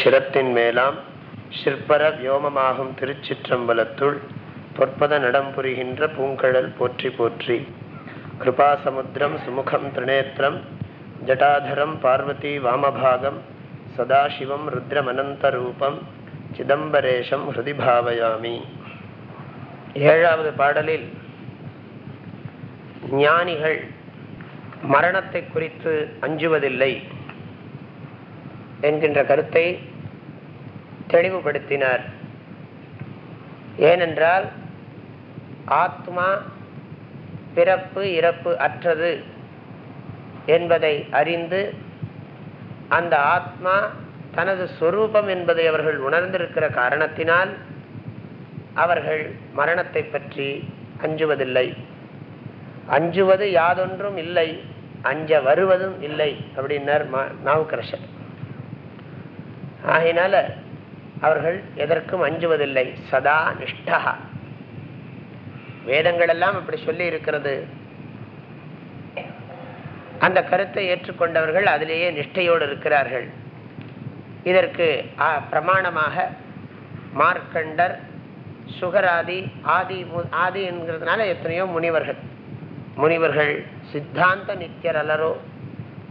சிரத்தின் மேலாம் சிற்பர வியோமமாகும் திருச்சிற்றம்பலத்துள் பொற்பத நடம்புரிகின்ற பூங்கழல் போற்றி போற்றி. கிருபாசமுத்திரம் சுமுகம் திரிநேத்திரம் ஜட்டாதரம் பார்வதி வாமபாகம் சதாசிவம் ருத்ரமனந்தரூபம் சிதம்பரேஷம் ஹிருதி பாவயாமி. ஏழாவது பாடலில் ஞானிகள் மரணத்தை குறித்து அஞ்சுவதில்லை. என்கின்ற கருத்தை தெளிவுபடுத்தினார். ஏனென்றால் ஆத்மா பிறப்பு இறப்பு அற்றது என்பதை அறிந்து அந்த ஆத்மா தனது சொரூபம் என்பதை அவர்கள் உணர்ந்திருக்கிற காரணத்தினால் அவர்கள் மரணத்தை பற்றி அஞ்சுவதில்லை. அஞ்சுவது யாதொன்றும் இல்லை அஞ்ச வருவதும் இல்லை அப்படின்னார் நாவுக்கரசர். ஆகையினால அவர்கள் எதற்கும் அஞ்சுவதில்லை. சதா நிஷ்டா. வேதங்கள் எல்லாம் அப்படி சொல்லி இருக்கிறது. அந்த கருத்தை ஏற்றுக்கொண்டவர்கள் அதிலேயே நிஷ்டையோடு இருக்கிறார்கள். இதற்கு பிரமாணமாக மார்க்கண்டர் சுகராதி ஆதி ஆதி என்கிறதுனால எத்தனையோ முனிவர்கள். முனிவர்கள் சித்தாந்த நித்தியர் அல்லரோ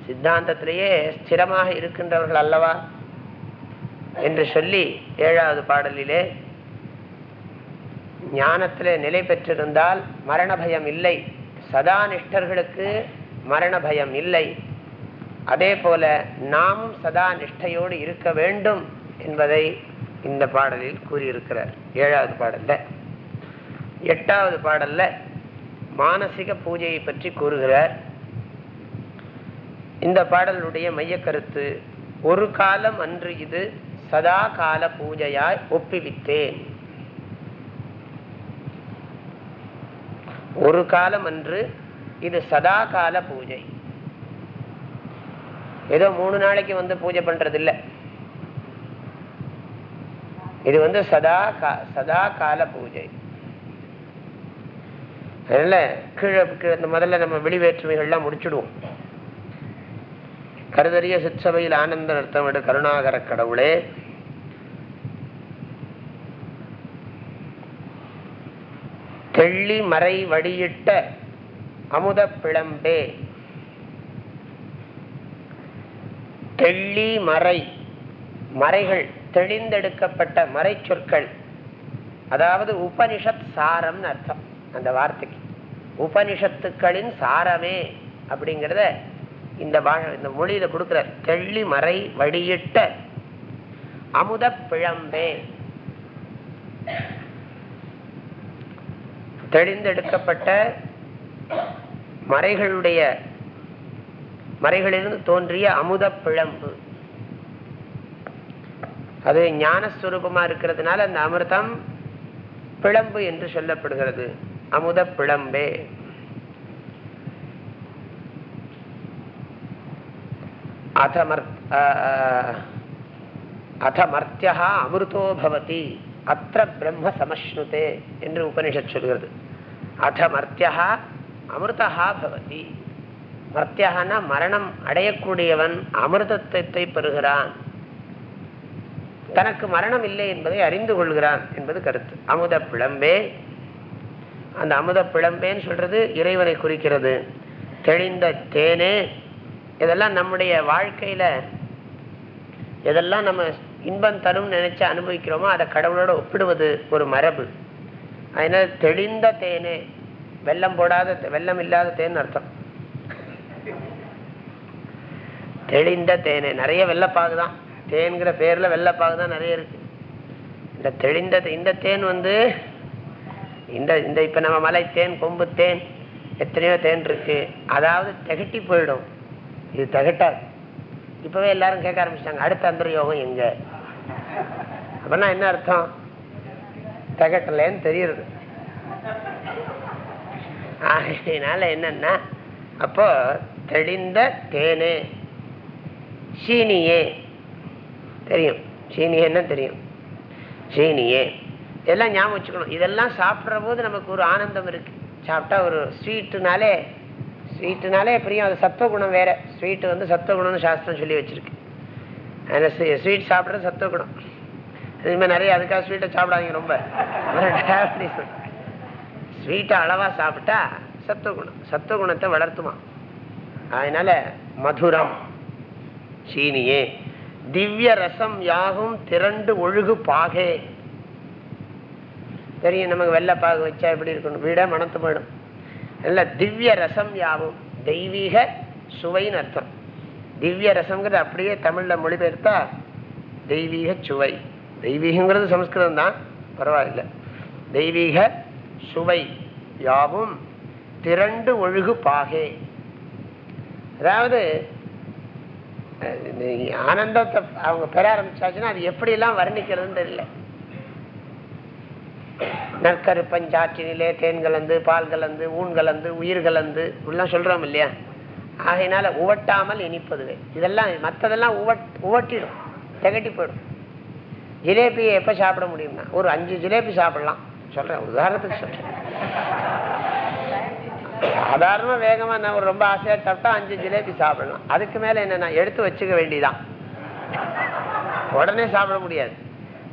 சித்தாந்தத்திலேயே ஸ்திரமாக இருக்கின்றவர்கள் அல்லவா? என்று சொல்லி ஏழாவது பாடலிலே ஞானத்திலே நிலை பெற்றிருந்தால் மரண பயம் இல்லை. சதா நிஷ்டர்களுக்கு மரண பயம் இல்லை. அதே போல நாமும் சதா நிஷ்டையோடு இருக்க வேண்டும் என்பதை இந்த பாடலில் கூறியிருக்கிறார். ஏழாவது பாடல்ல. எட்டாவது பாடல்ல மானசிக பூஜையை பற்றி கூறுகிறார். இந்த பாடலுடைய மையக்கருத்து ஒரு காலம் அன்று இது சதா கால பூஜையாய் ஒப்பிவித்தேன் ஒரு காலம் அன்று இது சதா கால பூஜை ஏதோ மூணு நாளைக்கு வந்து பூஜை பண்றது இல்லை இது வந்து சதா கா சதா கால பூஜை அதனால கீழே முதல்ல நம்ம வெளிவேற்றுமைகள்லாம் முடிச்சுடுவோம் கருதறிய சிற்சபையில் ஆனந்த நர்த்தமிடு கருணாகர கடவுளே வெள்ளி மறை வடியிட்ட அமுத பிளம்பே. தெள்ளி மறை மறைகள் தெளிந்தெடுக்கப்பட்ட மறை சொற்கள். அதாவது உபனிஷத் சாரம்னு அர்த்தம் அந்த வார்த்தைக்கு. உபனிஷத்துக்களின் சாரமே அப்படிங்கிறத இந்த இந்த மொழியில கொடுக்குற தெள்ளி மறை வடியிட்ட அமுத பிழம்பே தெளிந்தெடுக்கப்பட்ட மறைகளுடைய மறைகளிலிருந்து தோன்றிய அமுத பிழம்பு. அது ஞானஸ்வரூபமா இருக்கிறதுனால அந்த அமிர்தம் பிழம்பு என்று சொல்லப்படுகிறது. அமுத பிழம்பே. அதமர்த்தியா அமிர்தோ பவதி. அத்த பிரம்ம சமஸ்னுதே என்று உபனிஷத் சொல்கிறது. அதமர்த்தியா அமிர்தா பவதி மர்த்தியகனா மரணம் அடையக்கூடியவன் அமிர்தத்தை பெறுகிறான். தனக்கு மரணம் இல்லை என்பதை அறிந்து கொள்கிறான் என்பது கருத்து. அமுத பிளம்பே. அந்த அமுத பிளம்பேன்னு சொல்றது இறைவனை குறிக்கிறது. தெளிந்த தேனே. இதெல்லாம் நம்முடைய வாழ்க்கையில எதெல்லாம் நம்ம இன்பம் தரும் நினைச்சு அனுபவிக்கிறோமோ அதை கடவுளோட ஒப்பிடுவது ஒரு மரபு. அதனால தெளிந்த தேனே வெள்ளம் போடாத வெள்ளம் இல்லாத தேன் அர்த்தம். தெளிந்த தேனே நிறைய வெள்ளப்பாகு தான். தேன்கிற பேர்ல வெள்ளப்பாகு தான் நிறைய இருக்கு. இந்த தெளிந்த இந்த தேன் வந்து இந்த இந்த இப்ப நம்ம மலை தேன் கொம்பு தேன் எத்தனையோ தேன் இருக்கு. அதாவது திகட்டி போயிடும். இது திகட்டாது. இப்பவே எல்லாரும் கேட்க ஆரம்பிச்சிட்டாங்க அடுத்த அந்த யோகம் எங்க? அப்படின்னா என்ன அர்த்தம்? திகட்டலன்னு தெரியுது அதனால என்னன்னா அப்போ தெளிந்த தேனே சீனியே. தெரியும். சீனியன்னா தெரியும். சீனியே. இதெல்லாம் ஞாபகம் வச்சுக்கணும். இதெல்லாம் சாப்பிட்ற போது நமக்கு ஒரு ஆனந்தம் இருக்கு. சாப்பிட்டா ஒரு ஸ்வீட்டுனாலே ஸ்வீட்டுனாலே பிரியம் அது சத்துவகுணம் வேற. ஸ்வீட்டு வந்து சத்துவகுணம்னு சாஸ்திரம் சொல்லி வச்சிருக்கு. அதில் ஸ்வீட் சாப்பிட்றது சத்துவகுணம் இதுமாதிரி நிறைய அதுக்காக ஸ்வீட்டை சாப்பிடாதீங்க ரொம்ப. ஸ்வீட்டை அளவாக சாப்பிட்டா சத்துவகுணம் சத்துவகுணத்தை வளர்த்துமா. அதனால் மதுரம் சீனியே திவ்ய ரசம் யாகும் திரண்டு ஒழுகு பாகே. தெரியும் நமக்கு வெள்ளைப்பாகு வச்சா எப்படி இருக்கணும்? வீட மணத்து போயிடும். நல்ல திவ்ய ரசம் யாவும். தெய்வீக சுவைன்னு அர்த்தம். திவ்ய ரசம்ங்கிறது அப்படியே தமிழ்ல மொழிபெயர்த்தா தெய்வீக சுவை. தெய்வீகங்கிறது சமஸ்கிருதம் தான் பரவாயில்ல. தெய்வீக சுவை யாவும் திரண்டு ஒழுகு பாகே. அதாவது ஆனந்தத்தை அவங்க பெற ஆரம்பிச்சாச்சுன்னா அது எப்படிலாம் வர்ணிக்கிறதுன்னு தெரியல. நற்கருப்பஞ்சாற்றினிலே தேன் கலந்து பால் கலந்து ஊன் கலந்து உயிர் கலந்து இப்படிலாம் சொல்றோம் இல்லையா? ஆகையினால உவட்டாமல் இனிப்பதுவே. இதெல்லாம் மற்றதெல்லாம் உவட் உவட்டிடும். திகட்டி போயிடும். ஜிலேபியை எப்போ சாப்பிட முடியும்னா ஒரு அஞ்சு ஜிலேபி சாப்பிடலாம். சொல்றேன் உதாரணத்துக்கு சொல்றேன். சாதாரண வேகமா நான் ஒரு ரொம்ப ஆசையாக சாப்பிட்டா அஞ்சு ஜிலேபி சாப்பிடலாம். அதுக்கு மேல என்னென்னா எடுத்து வச்சுக்க வேண்டிதான். உடனே சாப்பிட முடியாது.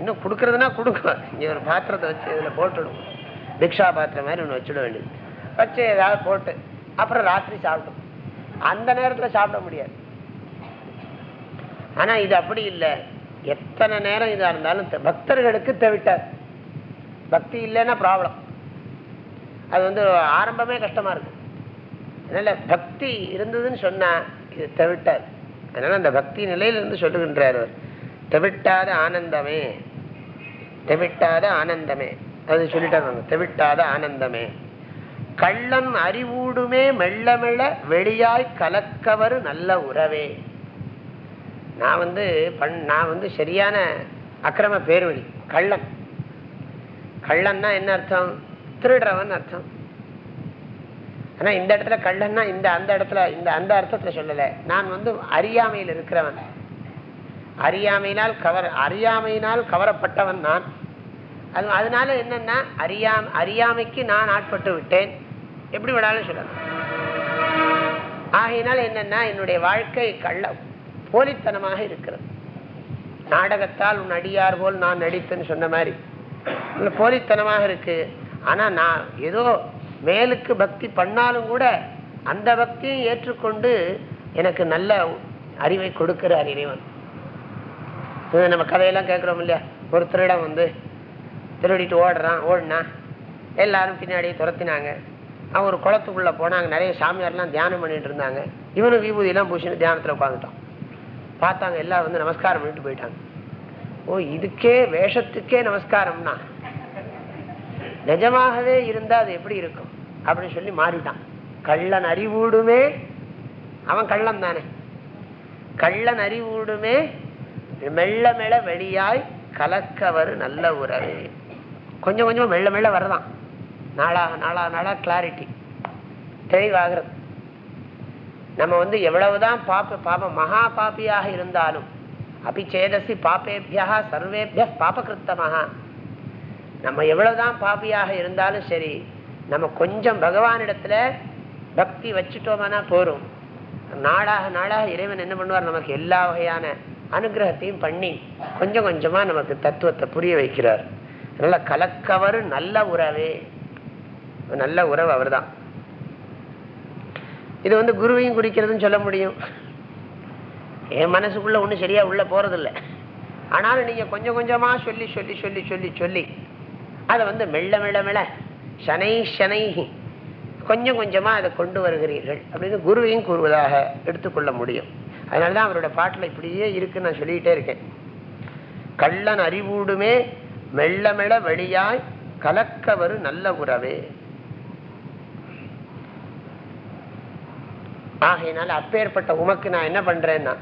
இன்னும் கொடுக்கறதுனா கொடுக்கும். இங்கே ஒரு பாத்திரத்தை வச்சு இதில் போட்டுவிடும் பிக்ஷா பாத்திரம் மாதிரி ஒன்று வச்சுட வேண்டியது. வச்சு ஏதாவது போட்டு அப்புறம் ராத்திரி சாப்பிட்டோம் அந்த நேரத்துல சாப்பிட முடியாது. ஆனா இது அப்படி இல்லை. எத்தனை நேரம் இதா இருந்தாலும் பக்தர்களுக்கு தவிட்டார். பக்தி இல்லைன்னா ப்ராப்ளம் அது வந்து ஆரம்பமே கஷ்டமா இருக்கு. அதனால பக்தி இருந்ததுன்னு சொன்னா இது தவிட்டார். அதனால அந்த பக்தி நிலையிலிருந்து சொல்லுகின்றார் அவர். தவிட்டாத ஆனந்தமே. தவிட்டாத ஆனந்தமே. அது சொல்லிட்டாங்க தவிட்டாத ஆனந்தமே. கள்ளன் அறிவூடுமே மெல்ல மெல்ல வெளியாய் கலக்கவர் நல்ல உறவே. நான் வந்து பண் நான் வந்து சரியான அக்கிரம பேர்வழி கள்ளன் கள்ளன்னா என்ன அர்த்தம்? திருடுறவன் அர்த்தம். ஆனால் இந்த இடத்துல கள்ளன்னா இந்த அந்த இடத்துல இந்த அந்த அர்த்தத்தில் சொல்லலை. நான் வந்து அறியாமையில் இருக்கிறவன். அறியாமையினால் கவர் அறியாமையினால் கவரப்பட்டவன் நான். அது அதனால என்னன்னா அறியாம அறியாமைக்கு நான் ஆட்பட்டு விட்டேன். எப்படி விடாலும் சொல்லலாம் ஆகையினால் என்னன்னா என்னுடைய வாழ்க்கை கள்ள போலித்தனமாக இருக்கிறது. நாடகத்தால் உன் அடியார் போல் நான் நடித்தேன்னு சொன்ன மாதிரி. போலித்தனமாக இருக்கு. ஆனா நான் ஏதோ மேலுக்கு பக்தி பண்ணாலும் கூட அந்த பக்தியை ஏற்றுக்கொண்டு எனக்கு நல்ல அறிவை கொடுக்கிறார் இறைவன். நம்ம கதையெல்லாம் கேட்குறோம் இல்லையா? ஒருத்தரிடம் வந்து திருடிட்டு ஓடுறான் ஓடினா எல்லாரும் பின்னாடி துரத்தினாங்க. அவன் ஒரு குளத்துக்குள்ள போனாங்க நிறைய சாமியார்லாம் தியானம் பண்ணிட்டு இருந்தாங்க. இவனும் விபூதியெல்லாம் பூசின்னு தியானத்துல உட்காந்துட்டான் பார்த்தாங்க எல்லாம் வந்து நமஸ்காரம் பண்ணிட்டு போயிட்டாங்க. ஓ இதுக்கே வேஷத்துக்கே நமஸ்காரம்னா நிஜமாகவே இருந்தா அது எப்படி இருக்கும்? அப்படின்னு சொல்லி மாறிட்டான். கள்ளன் அறிவூடுமே அவன் கள்ளன் தானே. கள்ளன் அறிவூடுமே மெல்ல மெல்ல வெளியாய் கலக்கவர் நல்ல உறவு. கொஞ்சம் கொஞ்சம் மெல்ல மெல்ல வரதான் நாளாக நாளாக நாளாக கிளாரிட்டி தெளிவாகிறது. நம்ம வந்து எவ்வளவுதான் பாப்ப பாபம் மகா பாப்பியாக இருந்தாலும் அபி சேதசி பாப்பேபியா சர்வேபிய பாபகிருத்தமாக நம்ம எவ்வளவுதான் பாப்பியாக இருந்தாலும் சரி நம்ம கொஞ்சம் பகவானிடத்துல பக்தி வச்சுட்டோம்னா போரும். நாளாக நாளாக இறைவன் என்ன பண்ணுவார்? நமக்கு எல்லா வகையான அனுகிரகத்தையும் பண்ணி கொஞ்சம் கொஞ்சமா நமக்கு தத்துவத்தை புரிய வைக்கிறார். நல்ல கலக்கவர் நல்ல உறவே. நல்ல உறவு அவர் தான் இது வந்து குருவையும் குறிக்கிறதுன்னு சொல்ல முடியும். என் மனசுக்குள்ள ஒன்றும் சரியா உள்ள போறதில்லை. ஆனாலும் நீங்க கொஞ்சம் கொஞ்சமா சொல்லி சொல்லி சொல்லி சொல்லி சொல்லி அதை வந்து மெல்ல மெல்ல மெல்ல சனை சனை கொஞ்சம் கொஞ்சமா அதை கொண்டு வருகிறீர்கள் அப்படின்னு குருவையும் கூறுவதாக எடுத்துக்கொள்ள முடியும். அதனாலதான் அவரோட பாட்டில் இப்படியே இருக்குன்னு நான் சொல்லிக்கிட்டே இருக்கேன். கள்ளன் அறிவூடுமே மெல்ல மெல்ல வெளியாய் கலக்கவரு நல்ல உறவே. ஆகையினால அப்பேற்பட்ட உமக்கு நான் என்ன பண்றேன்னா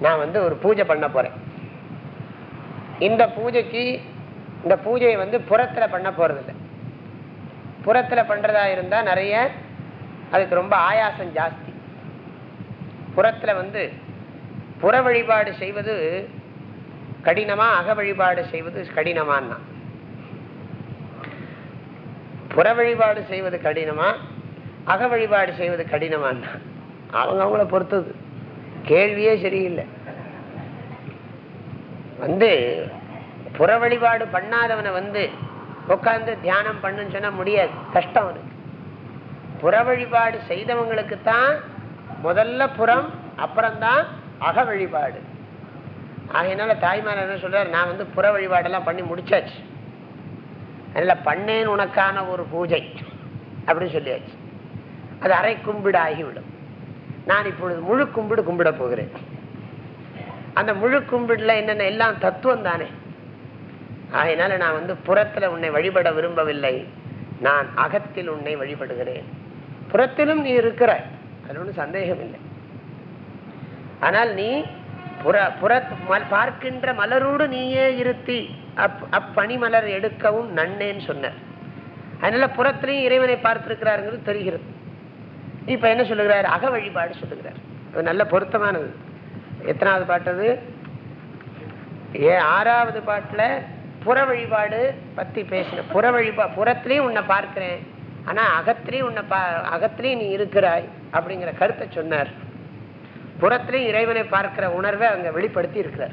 நான் வந்து ஒரு பூஜை பண்ண போறேன். இந்த பூஜைக்கு இந்த பூஜையை வந்து புறத்துல பண்ண போறதில்லை. புறத்துல பண்றதா இருந்தா நிறைய அதுக்கு ரொம்ப ஆயாசம் ஜாஸ்தி. புறத்துல வந்து புற வழிபாடு செய்வது கடினமா அக வழிபாடு செய்வது கடினமான்னா. புற வழிபாடு செய்வது கடினமா அக வழிபாடு செய்வது கடினமான்னா அவங்க அவங்கள பொறுத்தது. கேள்வியே சரியில்லை. வந்து புற வழிபாடு பண்ணாதவனை வந்து உட்காந்து தியானம் பண்ணுன்னு சொன்னா முடியாது. கஷ்டம் அவனுக்கு. புற வழிபாடு செய்தவங்களுக்கு தான் முதல்ல புறம் அப்புறம்தான் அக வழிபாடு ஆகையினால தாய்மார் என்ன சொல்றாரு? நான் வந்து புற வழிபாடெல்லாம் பண்ணி முடிச்சாச்சு. அதில் பண்ணேன் உனக்கான ஒரு பூஜை அப்படின்னு சொல்லியாச்சு. அது அரை கும்பிடு ஆகிவிடும் நான் இப்பொழுது முழு கும்பிடு கும்பிட போகிறேன். அந்த முழு கும்பிடுல என்னென்ன எல்லாம் தத்துவம் தானே? அதனால நான் வந்து புறத்துல உன்னை வழிபட விரும்பவில்லை. நான் அகத்தில் உன்னை வழிபடுகிறேன். புறத்திலும் நீ இருக்கிறாய் அது ஒன்றும் சந்தேகம் இல்லை ஆனால் நீ புற புற பார்க்கின்ற மலரோடு நீயே இருத்தி அப் அப்பணிமலர் எடுக்கவும் நன்னேன்னு சொன்னார். அதனால புறத்திலையும் இறைவனை பார்த்திருக்கிறாருங்கிறது தெரிகிறது. இப்ப என்ன சொல்லுகிறார்? அக வழிபாடு சொல்லுகிறார். அது நல்ல பொருத்தமானது. எத்தனாவது பாட்டு அது? ஏ ஆறாவது பாட்டுல புற வழிபாடு பத்தி பேசின புற வழிபா புறத்திலையும் உன்னை பார்க்கிறேன். ஆனா அகத்திலையும் உன்னை பா அகத்திலையும் நீ இருக்கிறாய் அப்படிங்கிற கருத்தை சொன்னார். புறத்திலையும் இறைவனை பார்க்கிற உணர்வை அங்கே வெளிப்படுத்தி இருக்கிறார்.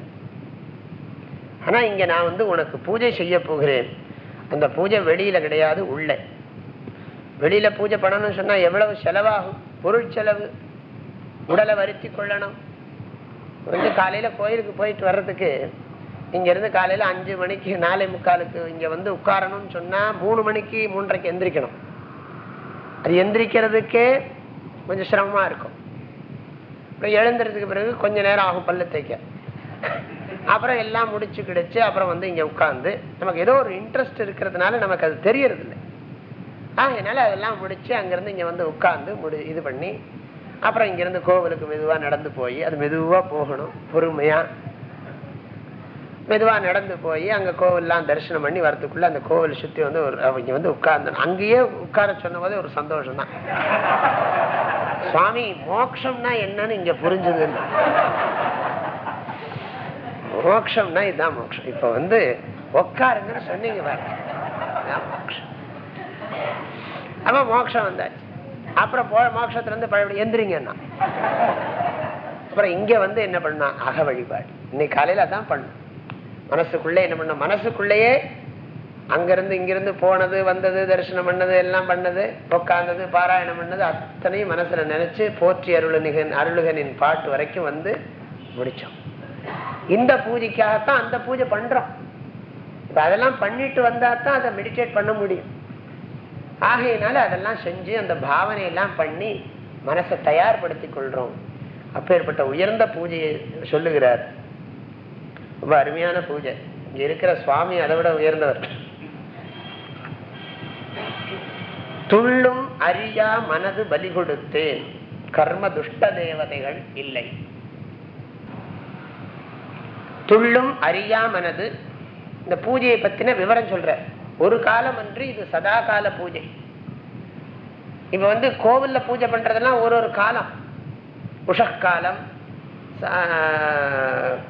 ஆனா இங்க நான் வந்து உனக்கு பூஜை செய்ய போகிறேன். அந்த பூஜை வெளியில கிடையாது உள்ள. வெளியில பூஜை பண்ணணும்னு சொன்னா எவ்வளவு செலவாகும்? பொருள் செலவு. உடலை வருத்தி கொள்ளணும். வந்து காலையில கோயிலுக்கு போயிட்டு வர்றதுக்கு இங்க இருந்து காலையில அஞ்சு மணிக்கு நாலே முக்காலுக்கு இங்க வந்து உட்காரணும்னு சொன்னா மூணு மணிக்கு மூன்றரைக்கு எந்திரிக்கணும். அது எந்திரிக்கிறதுக்கே கொஞ்சம் சிரமமா இருக்கும். அப்புறம் எழுந்துறதுக்கு பிறகு கொஞ்ச நேரம் ஆகும் பல்லு தேய்க்க. அப்புறம் எல்லாம் முடிச்சு கிடைச்சு அப்புறம் வந்து இங்க உட்கார்ந்து நமக்கு ஏதோ ஒரு இன்ட்ரெஸ்ட் இருக்கிறதுனால நமக்கு அது தெரியறது இல்லை அதெல்லாம் முடிச்சு அங்கிருந்து இங்க வந்து உட்கார்ந்து முடி இது பண்ணி அப்புறம் இங்கிருந்து கோவிலுக்கு மெதுவா நடந்து போய் அது மெதுவா போகணும் பொறுமையா. மெதுவா நடந்து போய் அங்க கோவில்லாம் தரிசனம் பண்ணி வரதுக்குள்ள அந்த கோவில் சுத்தி வந்து ஒரு அவங்க வந்து உட்கார்ந்து அங்கேயே உட்கார சொன்ன போதே ஒரு சந்தோஷம் தான் சுவாமி மோக்ஷம்னா என்னன்னு இங்க புரிஞ்சுதுன்னு. மோக்ஷம்னா இதுதான் மோக்ஷம். இப்போ வந்து உட்காருங்கன்னு சொன்னீங்க பாருங்க. மோக்ஷம். அப்ப மோட்சம் வந்தாச்சு. அப்புறம் போ மோட்சத்துல இருந்து பழைய எந்திரிங்கன்னா. அப்புறம் இங்க வந்து என்ன பண்ணா அக வழிபாடு. இன்னைக்கு காலையில அதான் பண்ணும். மனசுக்குள்ளே என்ன பண்ண மனசுக்குள்ளேயே அங்கிருந்து இங்கிருந்து போனது வந்தது தரிசனம் பண்ணது எல்லாம் பண்ணது உட்கார்ந்தது பாராயணம் பண்ணது அத்தனையும் மனசுல நினைச்சு போற்றி அருளுநிகன் அருளுகனின் பாட்டு வரைக்கும் வந்து முடிச்சோம். இந்த பூஜைக்காகத்தான் அந்த பூஜை பண்றோம். இப்ப அதெல்லாம் பண்ணிட்டு வந்தா தான் அதை மெடிடேட் பண்ண முடியும். ஆகையினால அதெல்லாம் செஞ்சு அந்த பாவனையெல்லாம் பண்ணி மனசை தயார்படுத்தி கொள்றோம். அப்பேற்பட்ட உயர்ந்த பூஜையை சொல்லுகிறார். ரொம்ப அருமையான பூஜை. இங்க இருக்கிற சுவாமி அதை விட உயர்ந்தவர். துள்ளும் அறியா மனது பலி கொடுத்தேன். கர்ம துஷ்ட தேவதைகள் இல்லை. துள்ளும் அறியா மனது இந்த பூஜையை பத்தின விவரம் சொல்ற ஒரு காலம் அன்று இது சதா கால பூஜை. இப்ப வந்து கோவில்ல பூஜை பண்ணுறதெல்லாம் ஒரு ஒரு காலம். உஷக்காலம்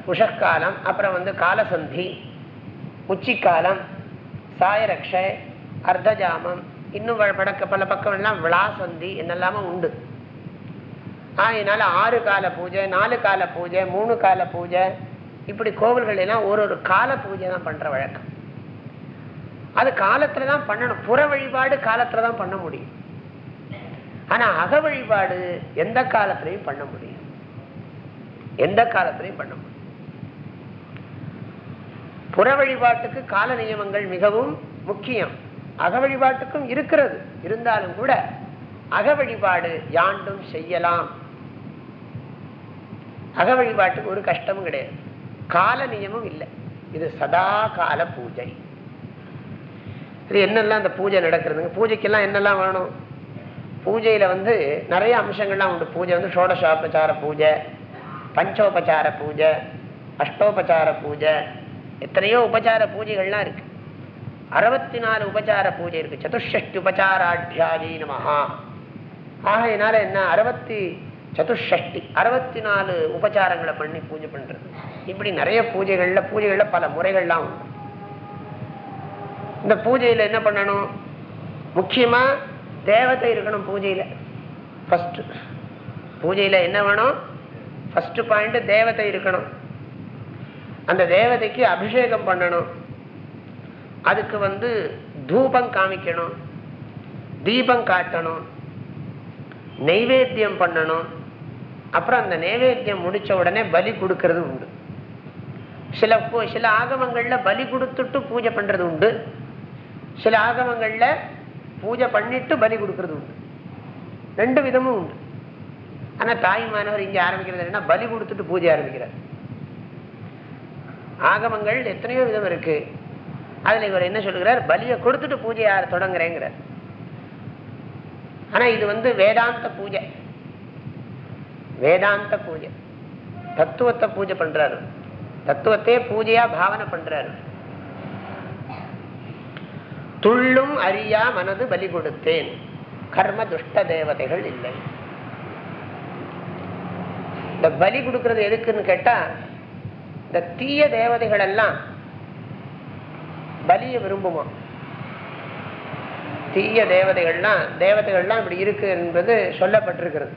உஷக்காலம் அப்புறம் வந்து காலசந்தி உச்சிக்காலம் சாயரக்ஷை அர்த்தஜாமம் இன்னும் வ- படக்க பல பக்கம் எல்லாம் விளாசந்தி என்னெல்லாமோ உண்டு. அதனால ஆறு கால பூஜை நாலு கால பூஜை மூணு கால பூஜை இப்படி கோவில்கள் எல்லாம் ஒரு ஒரு கால பூஜை தான் பண்ற வழக்கம். அது காலத்துல தான் பண்ணணும். புற வழிபாடு காலத்துல தான் பண்ண முடியும். ஆனா அக வழிபாடு எந்த காலத்திலையும் பண்ண முடியும் எந்த காலத்திலையும் பண்ண முடியும் புற வழிபாட்டுக்கு கால நியமங்கள் மிகவும் முக்கியம். அக வழிபாட்டுக்கும் இருக்கிறது. இருந்தாலும் கூட அக வழிபாடு யாண்டும் செய்யலாம். அக வழிபாட்டுக்கு ஒரு கஷ்டமும் கிடையாது. கால நியமம் இல்லை. இது சதா கால பூஜை. இது என்னெல்லாம் அந்த பூஜை நடக்கிறதுங்க? பூஜைக்கெல்லாம் என்னெல்லாம் வேணும்? பூஜையில் வந்து நிறைய அம்சங்கள்லாம் உண்டு. பூஜை வந்து ஷோடசோபச்சார பூஜை பஞ்சோபச்சார பூஜை அஷ்டோபச்சார பூஜை எத்தனையோ உபச்சார பூஜைகள்லாம் இருக்கு. அறுபத்தி நாலு உபச்சார பூஜை இருக்கு. சதுஷ்டி உபச்சாராட்யாயி நமஹா. ஆகையினால என்ன? அறுபத்தி சதுஷ்டி அறுபத்தி நாலு உபச்சாரங்களை பண்ணி பூஜை பண்றது. இப்படி நிறைய பூஜைகள்ல பூஜைகள்ல பல முறைகள்லாம் உண்டு. இந்த பூஜையில என்ன பண்ணணும்? முக்கியமா தேவதை இருக்கணும் பூஜையில. ஃபர்ஸ்ட் பூஜையில என்ன வேணும்? ஃபர்ஸ்ட் பாயிண்ட் தேவதை இருக்கணும். அந்த தேவதைக்கு அபிஷேகம் பண்ணணும். அதுக்கு வந்து தூபம் காமிக்கணும். தீபம் காட்டணும். நெய்வேத்தியம் பண்ணணும். அப்புறம் அந்த நைவேத்தியம் முடிச்ச உடனே பலி கொடுக்கறது உண்டு. சில சில ஆகமங்கள்ல பலி கொடுத்துட்டு பூஜை பண்றது உண்டு. சில ஆகமங்களில் பூஜை பண்ணிட்டு பலி கொடுக்கறது உண்டு. ரெண்டு விதமும் உண்டு. ஆனா தாய்மானவர் இங்க ஆரம்பிக்கிறது என்னன்னா பலி கொடுத்துட்டு பூஜை ஆரம்பிக்கிறார். ஆகமங்கள் எத்தனையோ விதம் இருக்கு. அதுல இவர் என்ன சொல்கிறார் பலியை கொடுத்துட்டு பூஜை யார தொடங்குறேங்கிறார். ஆனா இது வந்து வேதாந்த பூஜை. வேதாந்த பூஜை. தத்துவத்தை பூஜை பண்றாரு. தத்துவத்தையே பூஜையா பாவனை பண்றாரு. துள்ளும் அறியா மனது பலி கொடுத்தேன். கர்ம துஷ்ட தேவதைகள் இல்லை. இந்த பலி கொடுக்கறது எதுக்குன்னு கேட்டா இந்த தீய தேவதைகள் எல்லாம் பலிய விரும்புமா? தீய தேவதைகள்லாம் தேவதைகள்லாம் இப்படி இருக்கு என்பது சொல்லப்பட்டிருக்கிறது.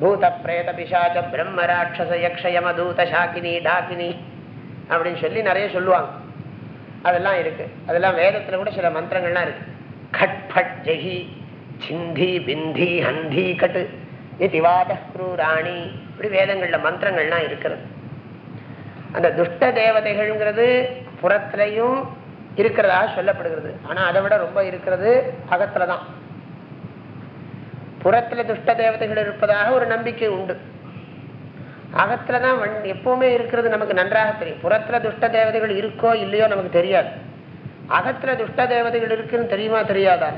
பூத பிரேத பிசாச்ச பிரம்ம ராட்சச யக்ஷயம தூத சாக்கினி டாக்கினி அப்படின்னு சொல்லி நிறைய சொல்லுவாங்க. அதெல்லாம் இருக்கு. அதெல்லாம் வேதத்துல கூட சில மந்திரங்கள்லாம் இருக்கு. கட் பட் ஜெகி சிந்தி பிந்தி ஹந்தி கட்டு இதிவாத ராணி இப்படி வேதங்கள்ல மந்திரங்கள்லாம் இருக்கிறது. அந்த துஷ்ட தேவதைகள்ங்கிறது புறத்திலையும் இருக்கிறதா சொல்லப்படுகிறது. ஆனா அதை விட ரொம்ப இருக்கிறது அகத்துலதான் புறத்துல துஷ்ட தேவதைகள் இருப்பதாக ஒரு நம்பிக்கை உண்டு. அகத்துலதான் எப்பவுமே இருக்கிறது நமக்கு நன்றாக தெரியும். புறத்துல துஷ்ட தேவதைகள் இருக்கோ இல்லையோ நமக்கு தெரியாது. அகத்துல துஷ்ட தேவதைகள் இருக்குன்னு தெரியுமா தெரியாதா?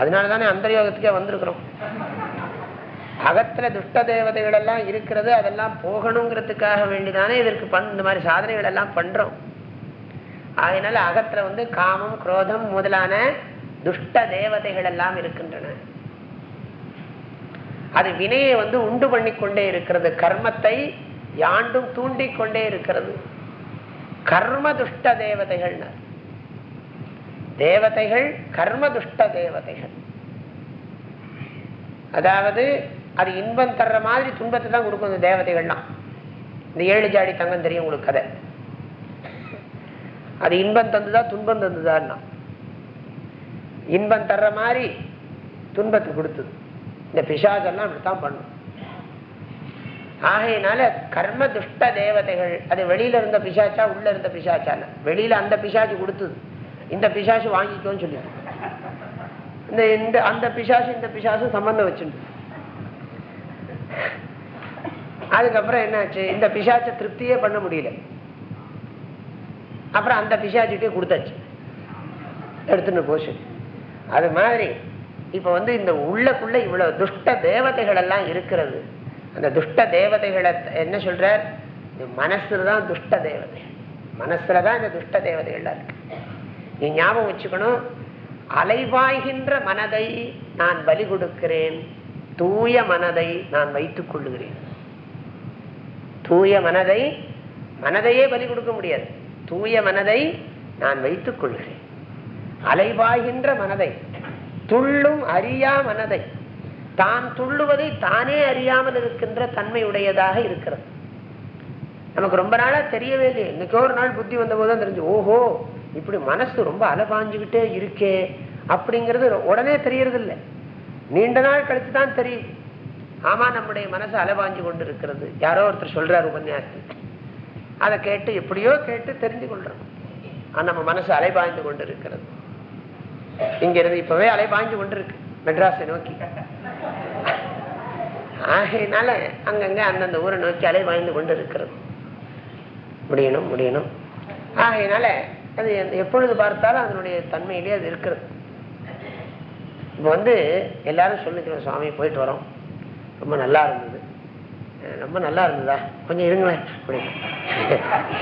அதனாலதானே அந்த யோகத்துக்கே வந்திருக்கிறோம். அகத்துல துஷ்ட தேவதைகள் எல்லாம் இருக்கிறது அதெல்லாம் போகணுங்கிறதுக்காக வேண்டிதானே இதற்கு பண் இந்த மாதிரி சாதனைகள் எல்லாம் பண்றோம். அதனால அகத்துல வந்து காமம் குரோதம் முதலான துஷ்ட தேவதைகள் எல்லாம் இருக்கின்றன. அது வினையை வந்து உண்டு பண்ணி கொண்டே இருக்கிறது. கர்மத்தை யாண்டும் தூண்டி கொண்டே இருக்கிறது. கர்ம துஷ்ட தேவதைகள் தேவதைகள் கர்ம துஷ்ட தேவதைகள் அதாவது அது இன்பம் தர்ற மாதிரி துன்பத்தை தான் கொடுக்கும் இந்த தேவதைகள்லாம் இந்த ஏழு ஜாடி தங்கம் தெரியும் உங்களுக்கு கதை. அது இன்பம் தந்துதா துன்பம் தந்துதான்னா. இன்பம் தர்ற மாதிரி துன்பத்தை கொடுத்தது. இந்த பிசாசெல்லாம் அப்படித்தான் பண்ணும். ஆகையினால கர்ம துஷ்ட தேவதைகள் அது வெளியில இருந்த பிசாச்சா உள்ள இருந்த பிசாச்சான வெளியில அந்த பிசாச்சு கொடுத்தது. இந்த பிசாசு வாங்கிக்கோன்னு சொல்லி இந்த இந்த அந்த பிசாசு இந்த பிசாசு சம்பந்தம் வச்சுட்டு. அதுக்கப்புறம் என்னாச்சு? இந்த பிசாச்ச திருப்தியே பண்ண முடியல. அப்புறம் அந்த பிசாச்சுட்டே கொடுத்தாச்சு. எடுத்துன்னு போச்சு அது மாதிரி இப்ப வந்து இந்த உள்ளக்குள்ள இவ்வளவு துஷ்ட தேவதைகள் எல்லாம் இருக்கிறது. அந்த துஷ்ட தேவதைகளை என்ன சொல்ற மனசுலதான் துஷ்ட தேவதை மனசுலதான் இந்த துஷ்ட தேவதைகள்லாம் இருக்கு. நீ ஞாபகம் வச்சுக்கணும். அலைவாய்கின்ற மனதை நான் பலி கொடுக்கிறேன். தூய மனதை நான் வைத்துக் கொள்ளுகிறேன். தூய மனதை மனதையே பலி கொடுக்க முடியாது. தூய மனதை நான் வைத்துக் கொள்கிறேன். அலைவாய்கின்ற மனதை துள்ளும் அறியா மனதை தான் துள்ளுவதை தானே அறியாமல் இருக்கின்ற தன்மை உடையதாக இருக்கிறது. நமக்கு ரொம்ப நாளா தெரியவே இல்லை இன்னைக்கோ ஒரு நாள் புத்தி வந்த போதுதான் தெரிஞ்சு ஓஹோ இப்படி மனசு ரொம்ப அலபாஞ்சுக்கிட்டே இருக்கே அப்படிங்கிறது உடனே தெரியறது இல்லை நீண்ட நாள் கழிச்சு தான் தெரியும். ஆமா நம்முடைய மனசு அலபாஞ்சு கொண்டு இருக்கிறது யாரோ ஒருத்தர் சொல்றாரு உபன்யாசம் அதை கேட்டு எப்படியோ கேட்டு தெரிஞ்சு கொள்றோம். நம்ம மனசு அலைபாய்ந்து கொண்டு இருக்கிறது இங்க இருந்து இப்பவே அலைபாய்ந்து கொண்டு இருக்கு மெட்ராஸை நோக்கி. ஆகையினால அங்கங்க அந்தந்த ஊரை நோக்கி அலைபாய்ந்து கொண்டு இருக்கிறது. முடியணும் முடியணும். ஆகையினால அது எப்பொழுது பார்த்தாலும் அதனுடைய தன்மையிலே அது இருக்கிறது. இப்போ வந்து எல்லாரும் சொல்லிக்கிறோம் சுவாமி போயிட்டு வரோம். ரொம்ப நல்லா இருந்தது. ரொம்ப நல்லா இருந்ததா? கொஞ்சம் இருங்களேன். அப்படின்னு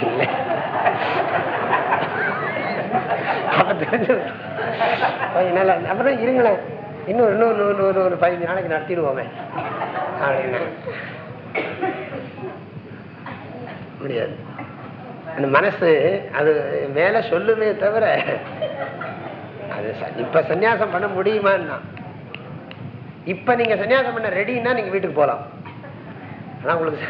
இல்லை. அப்ப தெரிஞ்சு. கொஞ்சம் நல்லா அப்புறம் இருங்களேன். இன்னும் இன்னொரு நூறு ஒரு பதினஞ்சு நாளைக்கு நடத்திடுவோமே. அப்படின்னா. முடியாது. அந்த மனசு அது மேல சொல்லுமே தவிர அது இப்ப சன்னியாசம் பண்ண முடியுமான்னா இப்ப நீங்க சன்னியாசம் பண்ண ரெடின்னா நீங்க வீட்டுக்கு போகலாம் அதான் உங்களுக்கு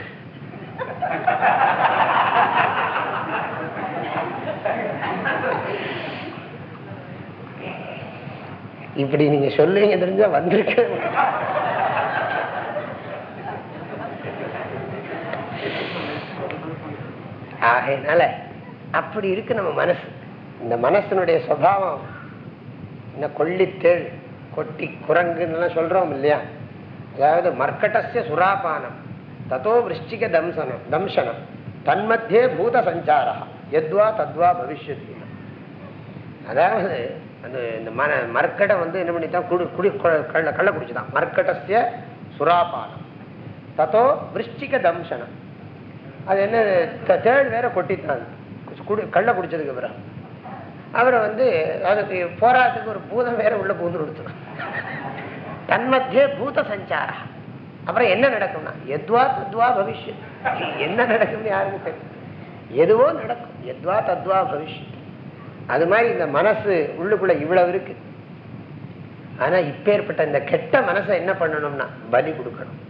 இப்படி நீங்க சொல்லுவீங்க தெரிஞ்சா வந்திருக்க ஆகையினால அப்படி இருக்கு நம்ம மனசு. இந்த மனசனுடைய சுவாவம் இந்த கொள்ளித்தேள் கொட்டி குரங்குன்னு சொல்றோம் இல்லையா? அதாவது மர்க்கட்டசிய சுராபானம் தத்தோ விருஷ்டிக தம்சனம் தம்சனம் தன்மத்தியே பூத சஞ்சாரா எத்வா தத்வா பவிஷ்யத்து அதாவது அந்த இந்த மன மர்க்கடை வந்து என்ன பண்ணித்தான் குடி குடி கள்ள கள்ள குடிச்சுதான். மர்க்கடசிய சுராபானம் தத்தோ விருஷ்டிக தம்சனம். அது என்ன த- வேற கொட்டித்தான் குடி கள்ள குடிச்சதுக்கு பிறகு அவரை வந்து அதுக்கு போராட்டத்துக்கு ஒரு பூதம் வேற உள்ள பூந்து கொடுத்துடும் தன்மத்தியே பூத சஞ்சாரா அப்புறம் என்ன நடக்கும்னா எத்வா தத்வா பவிஷ்யம் என்ன நடக்கும்னு யாருக்கும் தெரியும் எதுவோ நடக்கும். எத்வா தத்வா பவிஷ்யம் அது மாதிரி இந்த மனசு உள்ளுக்குள்ள இவ்வளவு இருக்கு. ஆனா இப்பேற்பட்ட இந்த கெட்ட மனசை என்ன பண்ணணும்னா பலி கொடுக்கணும்.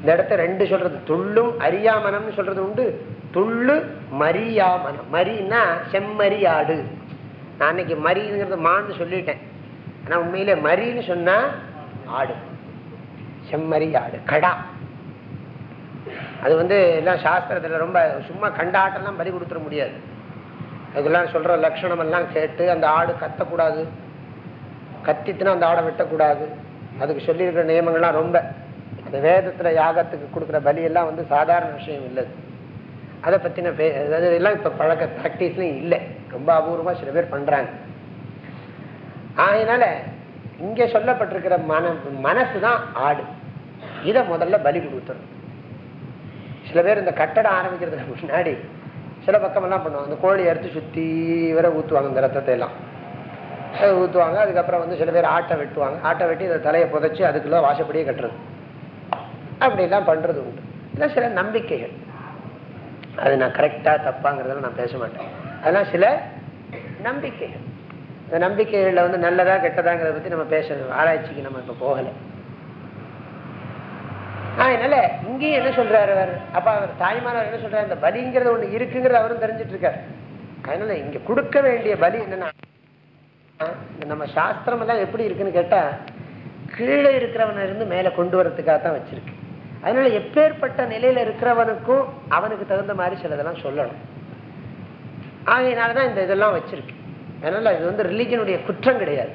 இந்த இடத்த ரெண்டு சொல்றது. துள்ளும் அறியாமனம்னு சொல்றது உண்டு. துள்ளு மரியாமனம். மரின்னா செம்மறியாடு. நான் அன்னைக்கு மரிங்கிறது மான்னு சொல்லிட்டேன். ஆனா உண்மையிலே மரின்னு சொன்னா ஆடு. செம்மறி ஆடு கடா. அது வந்து எல்லாம் சாஸ்திரத்தில் ரொம்ப சும்மா கண்டாட்டெல்லாம் பலி கொடுத்துட முடியாது. அதுக்கெல்லாம் சொல்கிற லட்சணம் எல்லாம் கேட்டு அந்த ஆடு கத்தக்கூடாது. கத்தித்துனா அந்த ஆடை வெட்டக்கூடாது. அதுக்கு சொல்லியிருக்கிற நியமங்கள்லாம் ரொம்ப. அந்த வேதத்தில் யாகத்துக்கு கொடுக்குற பலியெல்லாம் வந்து சாதாரண விஷயம் இல்லை. அதை பற்றின பே அதெல்லாம் இப்போ பழக்க ப்ராக்டிஸ்லையும் இல்லை. ரொம்ப அபூர்வமாக சில பேர் பண்ணுறாங்க ஆகையினால இங்கே சொல்லப்பட்டிருக்கிற மன மனசு தான் ஆடு. இதை முதல்ல பலி கொடுத்துரும் சில பேர் இந்த கட்டடம் ஆரம்பிக்கிறதுக்கு முன்னாடி சில பக்கமெல்லாம் பண்ணுவாங்க. அந்த கோழி அறுத்து சுத்தி வர ஊற்றுவாங்க இந்த ரத்தத்தை எல்லாம். அதை ஊற்றுவாங்க அதுக்கப்புறம் வந்து சில பேர் ஆட்டை வெட்டுவாங்க. ஆட்டை வெட்டி இந்த தலையை புதைச்சி அதுக்குள்ள வாசப்படியே கட்டுறது. அப்படிலாம் பண்றது உண்டு. இதெல்லாம் சில நம்பிக்கைகள். அது நான் கரெக்டாக தப்பாங்கிறதெல்லாம் நான் பேச மாட்டேன். அதெல்லாம் சில நம்பிக்கைகள். இந்த நம்பிக்கைகள்ல வந்து நல்லதா கெட்டதாங்கிறத பத்தி நம்ம பேசணும். ஆராய்ச்சிக்கு நம்ம இப்ப போகலை. அதனால இங்கேயும் என்ன சொல்றாரு அவர்? அப்ப அவர் தாய்மானவர் என்ன சொல்றாரு? இந்த பலிங்கிறது ஒண்ணு இருக்குங்கிறது அவரும் தெரிஞ்சிட்டு இருக்காரு அதனால இங்க கொடுக்க வேண்டிய பலி என்னன்னா நம்ம சாஸ்திரம் எல்லாம் எப்படி இருக்குன்னு கேட்டா கீழே இருக்கிறவன இருந்து மேல கொண்டு வரதுக்காக தான் வச்சிருக்கு. அதனால எப்பேற்பட்ட நிலையில இருக்கிறவனுக்கும் அவனுக்கு தகுந்த மாதிரி சிலதெல்லாம் சொல்லணும். ஆகையினாலதான் இந்த இதெல்லாம் வச்சிருக்கு. அதனால இது வந்து ரிலீஜனுடைய குற்றம் கிடையாது.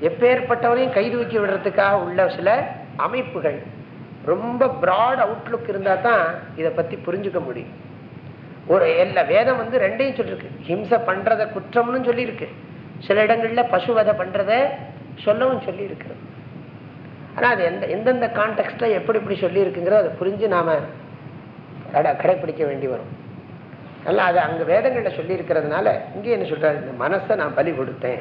எப்பேற்பட்டவனையும் கை தூக்கி விடுறதுக்காக உள்ள சில அமைப்புகள் ரொம்ப பிராட் அவுட்லுக் இருந்தா தான் இதை பத்தி புரிஞ்சுக்க முடியும். ஒரு எல்லா வேதம் வந்து ரெண்டையும் சொல்லிருக்கு. ஹிம்சை பண்றத குற்றம்னு சொல்லியிருக்கு. சில இடங்கள்ல பசுவதை பண்றத சொல்லவும் சொல்லி இருக்கிறது ஆனா அது எந்த எந்தெந்த கான்டெக்ட்ல எப்படி இப்படி சொல்லியிருக்குங்கிறத அதை புரிஞ்சு நாம கடை கடைப்பிடிக்க வேண்டி வரும். நல்லா அது அங்க வேதங்கள்ல சொல்லி இருக்கிறதுனால இங்கே என்ன சொல்றாரு? இந்த மனசை நான் பலி கொடுத்தேன்.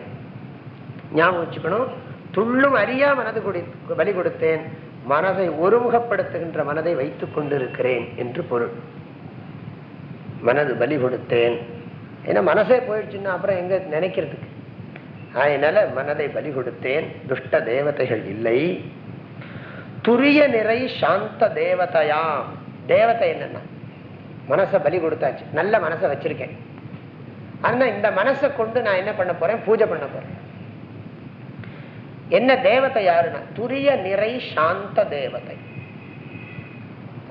ஞாபகம் வச்சுக்கணும். துள்ளும் அறியா மனது கொடி பலி கொடுத்தேன். மனதை ஒருமுகப்படுத்துகின்ற மனதை வைத்துக் கொண்டிருக்கிறேன் என்று பொருள். மனது பலி கொடுத்தேன் ஏன்னா மனசே போயிடுச்சுன்னா அப்புறம் எங்க நினைக்கிறதுக்கு? அதனால மனதை பலி கொடுத்தேன் துஷ்ட தேவதைகள் இல்லை. துரிய நிறை சாந்த தேவதையாம் தேவதை என்னன்னா? மனசை பலி கொடுத்தாச்சு நல்ல மனசை வச்சிருக்கேன். ஆனா இந்த மனசை கொண்டு நான் என்ன பண்ண போறேன்? பூஜை பண்ண போறேன். என்ன தேவதை யாருன்னா துரிய நிறை சாந்த தேவதை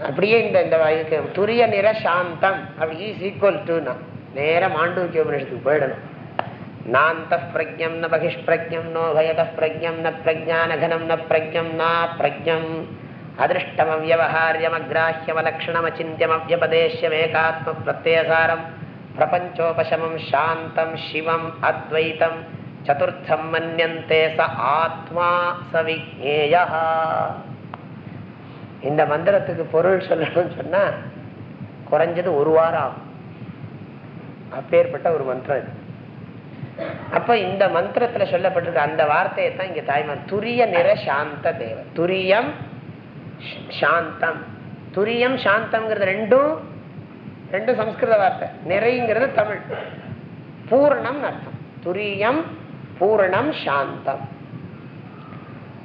அப்படியே இந்த இந்த இதுக்கு துரிய நிற சாந்தம் அப்படி ஈஸ் ஈக்குவல் டுனா நேரம் மாண்டூக்கிய உபநிஷத்துக்கு போயிடணும் நாந்த பிரஜம் ந பகிஷ்பிரஜம் நோ பயத பிரஜம் ந பிரஜானகனம் ந பிரஜம் நா பிரஜம் அதிருஷ்டம் அவ்வகாரியம் அக்ராஹ்யம் அலக்ஷணம் அச்சிந்தியம் சதுர்த்தம் மன்யந்தே ச ஆத்மா சவிஜேய இந்த மந்திரத்துக்கு பொருள் சொல்லணும்னு சொன்னால் குறைஞ்சது ஒரு வாரம் ஆகும். அப்பேற்பட்ட ஒரு மந்திரம் இது. அப்ப இந்த மந்திரத்துல சொல்லப்பட்டிருக்க அந்த வார்த்தையை தான் இங்க தாய்மார் துரிய நிற சாந்த தேவ. துரியம் சாந்தம். துரியம் சாந்தம்ங்கிறது ரெண்டும் ரெண்டும் சம்ஸ்கிருத வார்த்தை. நிறைங்கிறது தமிழ். பூரணம் அர்த்தம். துரியம் பூரணம் சாந்தம்.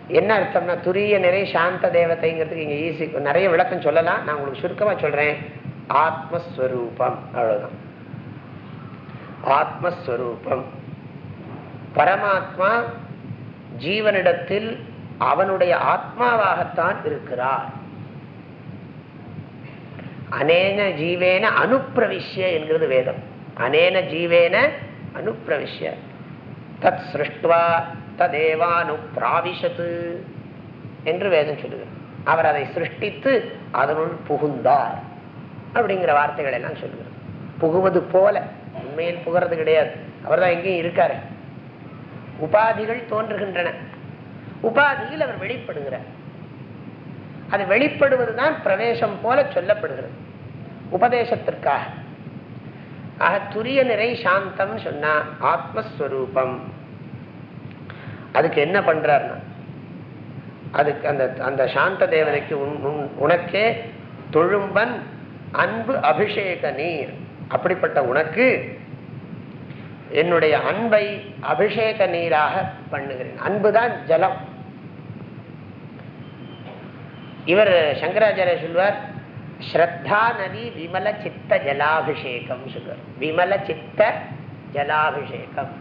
என்ன அர்த்தம்னா துரிய நிறைய சாந்த தேவதைங்கிறதுக்கு இங்க ஈஸி நிறைய விளக்கம் சொல்லலாம். நான் உங்களுக்கு சுருக்கமா சொல்றேன். ஆத்மஸ்வரூபம் அவ்வளவுதான். ஆத்மஸ்வரூபம். பரமாத்மா ஜீவனிடத்தில் அவனுடைய ஆத்மாவாகத்தான் இருக்கிறார். அனேன ஜீவேன அனுப்பிரவிஷ்ய என்கிறது வேதம். அனேன ஜீவேன அனுப்பிரவிஷ்ய. தத் சிருஷ்டுவா ததேவானு பிராவிஷத்து என்று வேதம் சொல்லுகிறது அவர் அதை சிருஷ்டித்து அதனுள் புகுந்தார் அப்படிங்கிற வார்த்தைகள் எல்லாம் சொல்லுகிறது புகுவது போல உண்மையில் புகிறது கிடையாது. அவர் தான் எங்கேயும் இருக்காரு. உபாதிகள் தோன்றுகின்றன. உபாதியில் அவர் வெளிப்படுகிறார். அது வெளிப்படுவதுதான் பிரவேசம் போல சொல்லப்படுகிறது. உபதேசத்திற்காக. ஆக துரிய நிறை சாந்தம் சொன்னா ஆத்மஸ்வரூபம். அதுக்கு என்ன பண்றாருன்னா அதுக்கு அந்த அந்த சாந்த தேவதைக்கு உனக்கே தொழும்பன் அன்பு அபிஷேக நீர். அப்படிப்பட்ட உனக்கு என்னுடைய அன்பை அபிஷேக நீராக பண்ணுகிறேன். அன்புதான் ஜலம். இவர் சங்கராச்சாரிய சொல்வார் ஸ்ரத்தா நதி விமல சித்த ஜலாபிஷேகம் விமல சித்த ஜலாபிஷேகம்.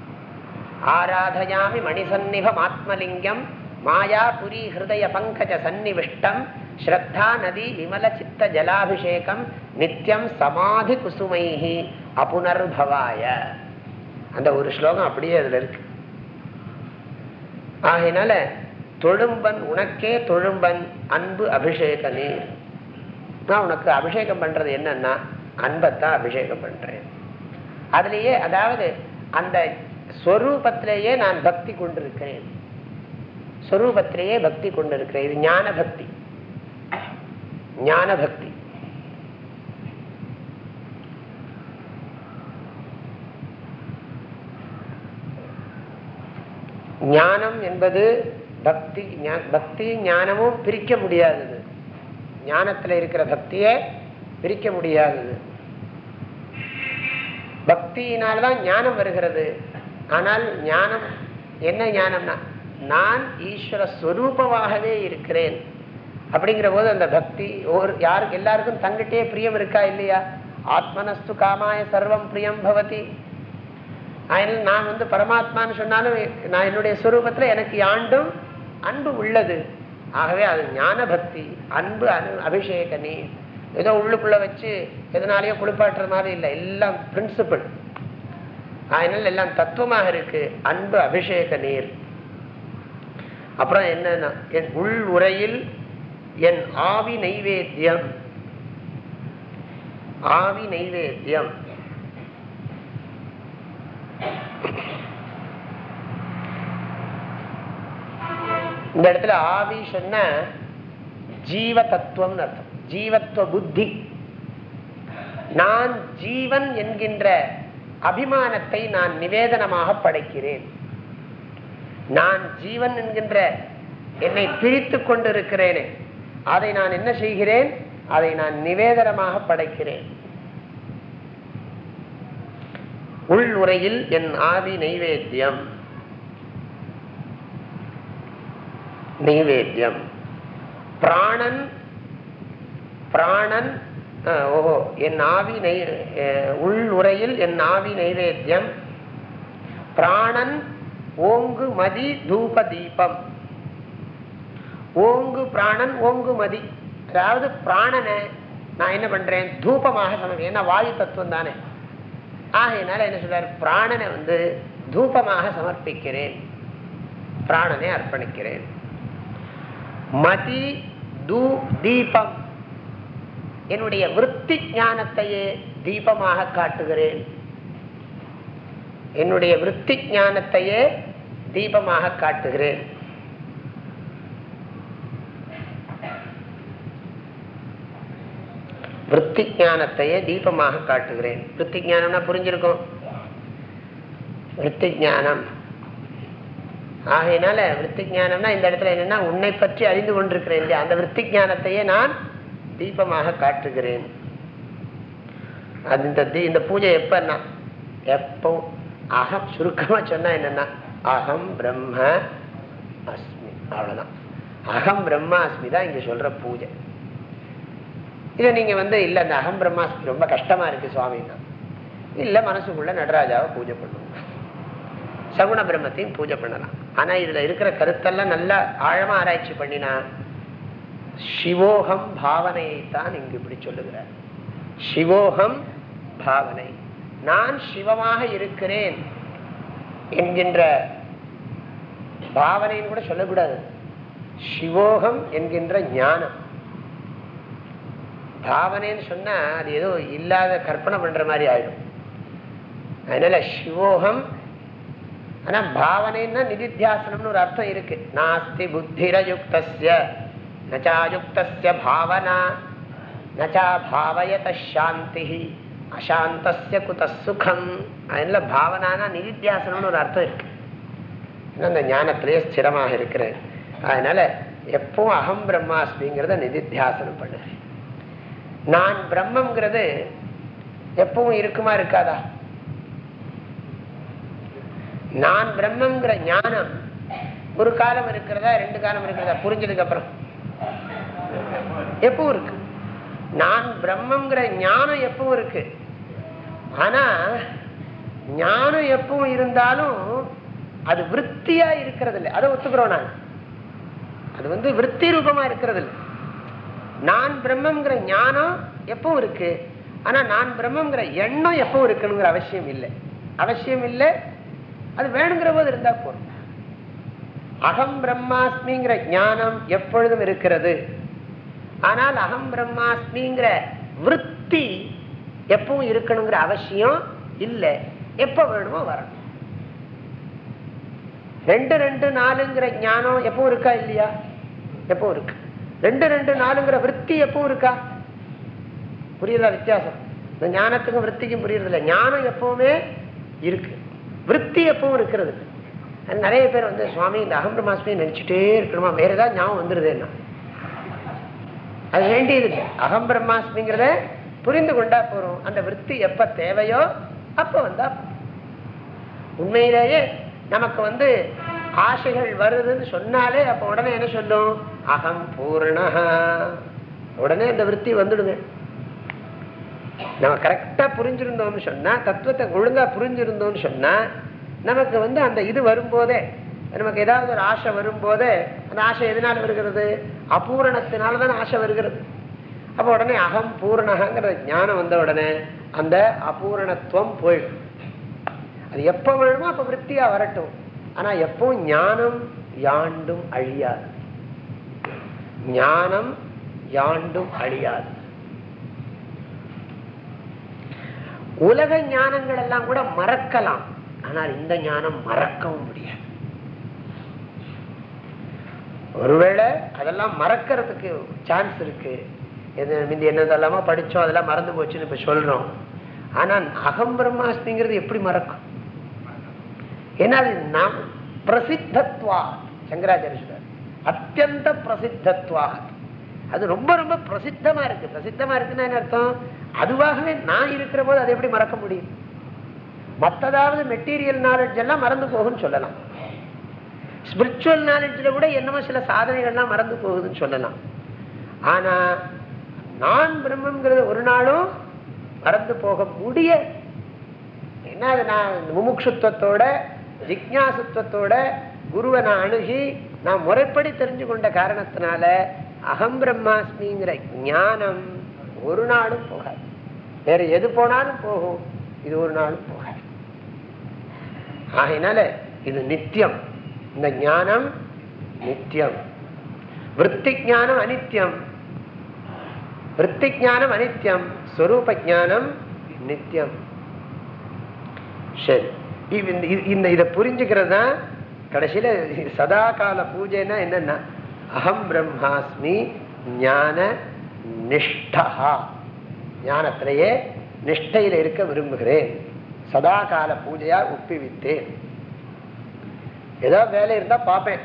ஆராதயாமி மணிசன்னிபம் ஆத்மலிங்கம் மாயாபுரி ஹிருதய பங்கஜ சந்நிவிஷ்டம் ஸ்ரத்தா நதி விமல சித்த ஜலாபிஷேகம் நித்தியம் சமாதி குசுமைஹி அபுனர்பவாய. அந்த ஒரு ஸ்லோகம் அப்படியே அதுல இருக்கு. ஆகையினால தொழும்பன் உனக்கே தொழும்பன் அன்பு அபிஷேக நீர். நான் உனக்கு அபிஷேகம் பண்றது என்னன்னா அன்பத்தான் அபிஷேகம் பண்றேன். அதுலேயே அதாவது அந்த ஸ்வரூபத்திலேயே நான் பக்தி கொண்டிருக்கிறேன். ஸ்வரூபத்திலேயே பக்தி கொண்டிருக்கிறேன். இது ஞான பக்தி. ஞான பக்தி. ஞானம் என்பது பக்தி பக்தி ஞானமும் பிரிக்க முடியாதது. ஞானத்தில் இருக்கிற பக்தியை பிரிக்க முடியாதது பக்தியினால்தான் ஞானம் வருகிறது. ஆனால் ஞானம் என்ன ஞானம்னா நான் ஈஸ்வர ஸ்வரூபமாகவே இருக்கிறேன். அப்படிங்கிற போது அந்த பக்தி ஒரு யாருக்கு எல்லாருக்கும் தங்கிட்டே பிரியம் இருக்கா இல்லையா? ஆத்மனஸ்து காமாய சர்வம் பிரியம் பவதி. அதனால் நான் வந்து பரமாத்மான்னு சொன்னாலும் நான் என்னுடைய ஸ்வரூபத்துல எனக்கு ஆண்டும் அன்பு உள்ளது. ஆகவே அது ஞான பக்தி அன்பு அனு அபிஷேக நீர். ஏதோ உள்ளுக்குள்ள வச்சு எதனாலேயோ குளிப்பாட்டுற மாதிரி இல்லை. எல்லாம் பிரின்சிபிள் அதனால எல்லாம் தத்துவமாக இருக்கு. அன்பு அபிஷேக நீர். அப்புறம் என்னன்னா என் உள் உரையில் என் ஆவி நைவேத்தியம். ஆவி நைவேத்தியம். இந்த இடத்துல ஆவி சொன்ன ஜீவ தத்துவம் அர்த்தம். ஜீவத்துவ புத்தி நான் ஜீவன் என்கின்ற அபிமானத்தை நான் நிவேதனமாக படைக்கிறேன். நான் ஜீவன் என்கின்ற என்னை பிரித்து கொண்டிருக்கிறேனே. அதை நான் என்ன செய்கிறேன்? அதை நான் நிவேதனமாக படைக்கிறேன். உள் உரையில் என் ஆவி நைவேத்தியம். நைவேத்தியம் பிராணன் பிராணன் ஓஹோ என் ஆவி நை உள் உரையில் என் ஆவி நைவேத்தியம்। பிராணன் ஓங்கு மதி தூப தீபம் ஓங்கு பிராணன் ஓங்கு மதி. அதாவது பிராணனை நான் என்ன பண்றேன்? தூபமாக சமர்ப்பேன் ஏன்னா வாயு தத்துவம் தானே. ஆகையினால என்ன சொல்றாரு? பிராணனை வந்து தூபமாக சமர்ப்பிக்கிறேன். பிராணனை அர்ப்பணிக்கிறேன். மதி தூ தீபம். என்னுடைய விற்பி ஞானத்தையே தீபமாக காட்டுகிறேன். என்னுடைய விற்பி ஞானத்தையே தீபமாக காட்டுகிறேன். விற்பி ஞானத்தையே தீபமாக காட்டுகிறேன். விற்பி ஞானம்னா புரிஞ்சிருக்கும். விற்பி ஞானம் ஆகையினால விற்பி ஞானம்னா இந்த இடத்துல என்னன்னா உன்னை பற்றி அறிந்து கொண்டிருக்கிறேன் இல்லையா அந்த விற்பி ஞானத்தையே நான் தீபமாக காட்டுகிறேன். அது இந்த இந்த பூஜை எப்பன்னா எப்போ அகம் சுருக்கமா சொன்னா என்னன்னா அகம் பிரம்ம அஸ்மி அவ்வளவுதான். அகம் பிரம்மா அஸ்மி தான் இங்க சொல்ற பூஜை. இதை நீங்க வந்து இல்ல அந்த அகம் பிரம்மாஸ்மி ரொம்ப கஷ்டமா இருக்கு சுவாமின்னா இல்ல மனசுக்குள்ள நடராஜாவை பூஜை பண்ணுவோம் சகுண பிரம்மத்தையும் பூஜை பண்ணலாம். ஆனா இதுல இருக்கிற கருத்தெல்லாம் நல்லா ஆழமா ஆராய்ச்சி பண்ணினா சிவோகம் பாவனையை தான் இங்கு இப்படி சொல்லுகிறார். சிவோகம் பாவனை. நான் சிவமாக இருக்கிறேன் என்கின்ற பாவனைன்னு கூட சொல்லக்கூடாது. சிவோகம் என்கின்ற ஞானம். பாவனைன்னு சொன்னா அது ஏதோ இல்லாத கற்பனை பண்ற மாதிரி ஆயிடும். அதனால சிவோகம் ஆனா பாவனைன்னா நிதித்தியாசனம்னு ஒரு அர்த்தம் இருக்கு. நாஸ்தி புத்திரயுக்தஸ்ய நச்சாயுக்தஸ்ய பாவனா நச்சா பாவயத சாந்தி அசாந்தஸ்ய குத சுகம். அதில் பாவனானா நிதித்தியாசனம்னு ஒரு அர்த்தம் இருக்கு. அந்த ஞானத்திலேயே ஸ்திரமாக இருக்கிறேன் அதனால எப்பவும் அகம் பிரம்மாஸ்மிங்கிறத நிதித்தியாசனம் பண்ணுறேன் நான் பிரம்மங்கிறது எப்பவும் இருக்குமா இருக்காதா? நான் பிரம்மங்கிற ஞானம் ஒரு காலம் இருக்கிறதா ரெண்டு காலம் இருக்கிறதா? புரிஞ்சதுக்கு அப்புறம். எப்பவும் இருக்கு. நான் பிரம்மங்கிற ஞானம் எப்பவும் இருக்கு. ஆனா ஞானம் எப்பவும் இருந்தாலும் அது விற்த்தியா இருக்கிறது இல்லை அதை ஒத்துக்கிறோம் நான் அது வந்து விற்பி ரூபமா இருக்கிறது இல்லை நான் பிரம்மங்கிற ஞானம் எப்பவும் இருக்கு. ஆனா நான் பிரம்மங்கிற எண்ணம் எப்பவும் இருக்கணுங்கிற அவசியம் இல்லை. அவசியம் இல்லை. அது வேணுங்கிற போது இருந்தா போதும். அகம் பிரம்மாஸ்மிங்கிற ஞானம் எப்பொழுதும் இருக்கிறது. ஆனால் அகம் பிரம்மாஸ்மிங்கிற விற்பி எப்பவும் இருக்கணுங்கிற அவசியம் இல்லை. எப்ப வேணுமோ வரணும். ரெண்டு ரெண்டு நாலுங்கிற ஞானம் எப்பவும் இருக்கா இல்லையா? எப்பவும் இருக்கு. ரெண்டு ரெண்டு நாலுங்கிற விற்பி எப்பவும் இருக்கா? புரியுதா வித்தியாசம்? இந்த ஞானத்துக்கும் விற்பிக்கும் புரியுறதில்ல. ஞானம் எப்பவுமே இருக்கு. விற்பி எப்பவும் இருக்கிறது. நிறைய பேர் வந்து சுவாமி இந்த அகம் பிரம்மாஸ்மி நினைச்சுட்டே இருக்கணுமா? வேற ஏதாவது ஞாபகம் வந்துருது என்ன? அது வேண்டியது இல்லை. அகம் பிரம்மாஸ்மிங்கிறத புரிந்து கொண்டா போறோம். அந்த விற்பி எப்ப தேவையோ அப்ப வந்தா உண்மையிலேயே நமக்கு வந்து ஆசைகள் வருதுன்னு சொன்னாலே அப்ப உடனே என்ன சொல்லும்? அகம் பூர்ண உடனே அந்த விற்பி வந்துடுங்க நம்ம கரெக்டாக புரிஞ்சிருந்தோம்னு சொன்னா தத்துவத்தை ஒழுங்காக புரிஞ்சிருந்தோம்னு சொன்னா நமக்கு வந்து அந்த இது வரும்போதே நமக்கு ஏதாவது ஒரு ஆசை வரும்போதே அந்த ஆசை எதனால வருகிறது? அபூரணத்தினால தான் ஆசை வருகிறது. அப்போ உடனே அகம் பூரணங்கிற ஞானம் வந்த உடனே அந்த அபூரணத்துவம் போயிடும். அது எப்ப வேணுமோ அப்ப விற்த்தியாக வரட்டும். ஆனா எப்பவும் ஞானம் யாண்டும் அழியாது. ஞானம் யாண்டும் அழியாது. உலக ஞானங்கள் எல்லாம் கூட மறக்கலாம். ஆனால் இந்த ஞானம் மறக்கவும் முடியாது. ஒருவேளை அதெல்லாம் மறக்கிறதுக்கு சான்ஸ் இருக்கு. எது முந்தி என்னதெல்லாமோ படிச்சோம் அதெல்லாம் மறந்து போச்சுன்னு இப்ப சொல்றோம். ஆனா அகம் பிரம்மாஸ்மிங்கிறது எப்படி மறக்கும்? ஏன்னா அது நாம் பிரசித்தத்வா. சங்கராச்சாரிய சொல்றார். அத்தியந்த பிரசித்தத்வாக அது ரொம்ப ரொம்ப பிரசித்தமா இருக்கு. பிரசித்தமா இருக்குன்னா என்ன அர்த்தம்? அதுவாகவே நான் இருக்கிற போது அதை எப்படி மறக்க முடியும்? மற்றதாவது மெட்டீரியல் நாலேஜ் எல்லாம் மறந்து போகும்னு சொல்லலாம். ஸ்பிரிச்சுவல் நாலேஜில் கூட என்னமோ சில சாதனைகள்லாம் மறந்து போகுதுன்னு சொல்லலாம். ஆனா நான் பிரம்மங்கிறது ஒரு நாளும் மறந்து போக முடிய என்ன அது நான் முமுட்சுத்துவத்தோட ஜிக்ஞாசுத்துவத்தோட குருவை நான் அணுகி நான் முறைப்படி தெரிஞ்சு கொண்ட காரணத்தினால அகம் பிரம்மாஸ்மிங்கிற ஞானம் ஒரு நாளும் போகாது. வேற எது போனாலும் போகும். இது ஒரு நாளும் போகாது. ஆகினால இது நித்தியம். இந்த ஞானம் நித்தியம். விற்பி ஞானம் அனித்யம் விற்பி ஞானம் அனித்யம் ஸ்வரூப ஞானம் நித்தியம். சரி. இந்த இந்த இதை புரிஞ்சுக்கிறது தான் கடைசியில சதா கால பூஜைன்னா என்னன்னா அகம் பிரம்மாஸ்மி ஞான நிஷ்டா. ஞானத்திலேயே நிஷ்டையில் இருக்க விரும்புகிறேன். சதா கால பூஜையா ஒப்பிவித்தேன். ஏதோ வேலை இருந்தால் பார்ப்பேன்.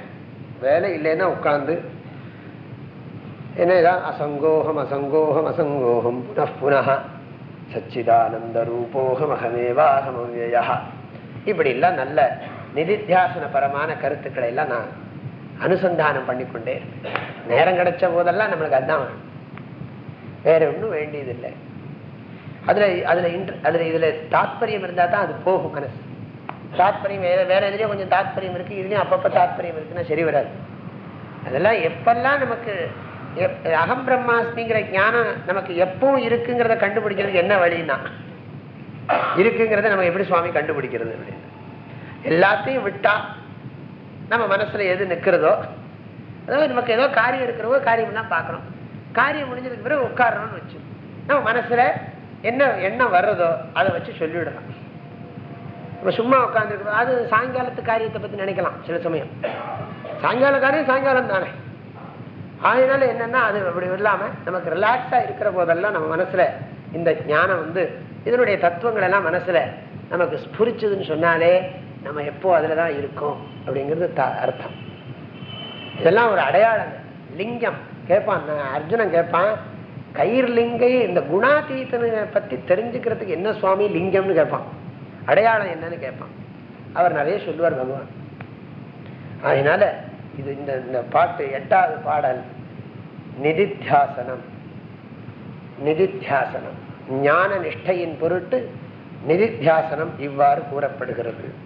வேலை இல்லைன்னா உட்காந்து என்ன ஏதாவது அசங்கோகம் அசங்கோகம் அசங்கோகம். புனப்புன சச்சிதானந்த ரூபோகம் அகமேவாகம் அவ்யயா இப்படி எல்லாம் நல்ல நிதித்தியாசன பரமான கருத்துக்களை எல்லாம் நான் அனுசந்தானம் பண்ணிக்கொண்டே நேரம் கிடைச்ச போதெல்லாம் நம்மளுக்கு அதுதான் வேற ஒன்றும் வேண்டியதில்லை. அதுல அதுல இன்ட்ர அதுல இதுல தாத்பரியம் இருந்தா தான் அது போகும் மனசு. தாத்பரியம் வேற வேற எதுலயும் கொஞ்சம் தாத்பரியம் இருக்கு இதுலயும் அப்பப்ப தாத்பரியம் இருக்குன்னா சரி வராது. அதெல்லாம் எப்பெல்லாம் நமக்கு அகம் பிரம்மாஸ்மிங்கிற ஞானம் நமக்கு எப்பவும் இருக்குங்கிறத கண்டுபிடிக்கிறதுக்கு என்ன வழின்னா இருக்குங்கிறத நம்ம எப்படி சுவாமி கண்டுபிடிக்கிறது அப்படின்னு. எல்லாத்தையும் விட்டா நம்ம மனசுல எது நிக்கிறதோ அதாவது நமக்கு ஏதோ காரியம் இருக்கிறவோ காரியம் தான் பார்க்கறோம் காரியம் முடிஞ்சதுக்கு பிறகு உட்காரணும்னு வச்சு நம்ம மனசுல என்ன எண்ணம் வர்றதோ அதை வச்சு சொல்லிவிடலாம். நம்ம சும்மா உட்காந்துருக்கோம் அது சாயங்காலத்து காரியத்தை பத்தி நினைக்கலாம் சில சமயம். சாயங்கால காரியம் சாயங்காலம் தானே. அதனால என்னன்னா அது அப்படி இல்லாம நமக்கு ரிலாக்ஸாக இருக்கிற போதெல்லாம் நம்ம மனசுல இந்த ஞானம் வந்து இதனுடைய தத்துவங்கள் எல்லாம் மனசுல நமக்கு ஸ்புரிச்சதுன்னு சொன்னாலே நம்ம எப்போ அதில் தான் இருக்கோம் அப்படிங்கிறது த- அர்த்தம். இதெல்லாம் ஒரு அடையாளம் லிங்கம். கேட்பான் அர்ஜுனன் கேட்பான் கயிர் லிங்கை இந்த குணாதீத்தனை பத்தி தெரிஞ்சுக்கிறதுக்கு என்ன சுவாமி லிங்கம்னு கேட்பான் அடையாளம் என்னன்னு கேட்பான் அவர் நிறைய சொல்லுவார் பகவான். அதனால இது இந்த இந்த பாட்டு எட்டாவது பாடல் நிதித்தியாசனம். நிதித்தியாசனம். ஞான நிஷ்டையின் பொருட்டு நிதித்தியாசனம் இவ்வாறு கூறப்படுகிறது.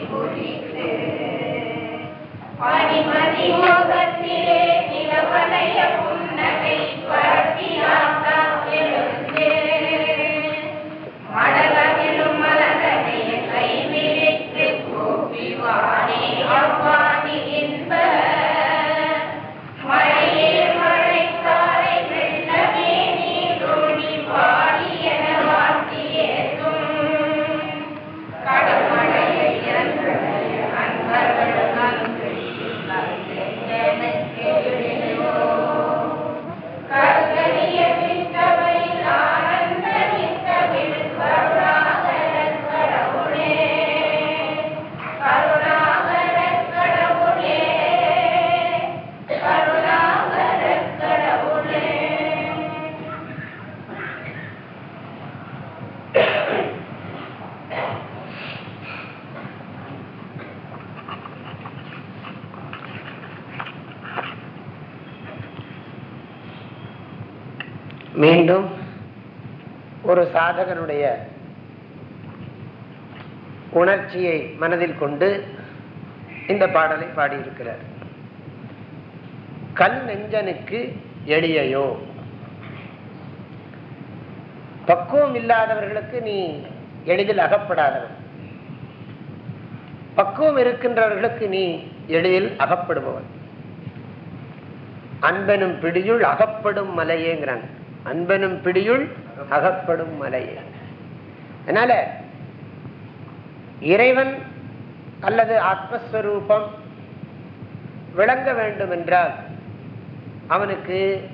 மதிமுகத்திலே நிலவலைய புன்னகை பரப்பியாக எழுந்தே மடலகிலும் மலரடைய கைவிரித்து கூப்பி சாதகனுடைய உணர்ச்சியை மனதில் கொண்டு இந்த பாடலை பாடியிருக்கிறார். கல் நெஞ்சனுக்கு எளியையோ? பக்குவம் இல்லாதவர்களுக்கு நீ எளிதில் அகப்படாதவன். பக்குவம் இருக்கின்றவர்களுக்கு நீ எளிதில் அகப்படுபவன். அன்பனும் பிடியுள் அகப்படும் மலையேங்கிறான். அன்பனும் பிடியுள் அகப்படும் மலை. அதனால இறைவன் அல்லது ஆத்மஸ்வரூபம் விளங்க வேண்டும் என்றால் அவனுக்கு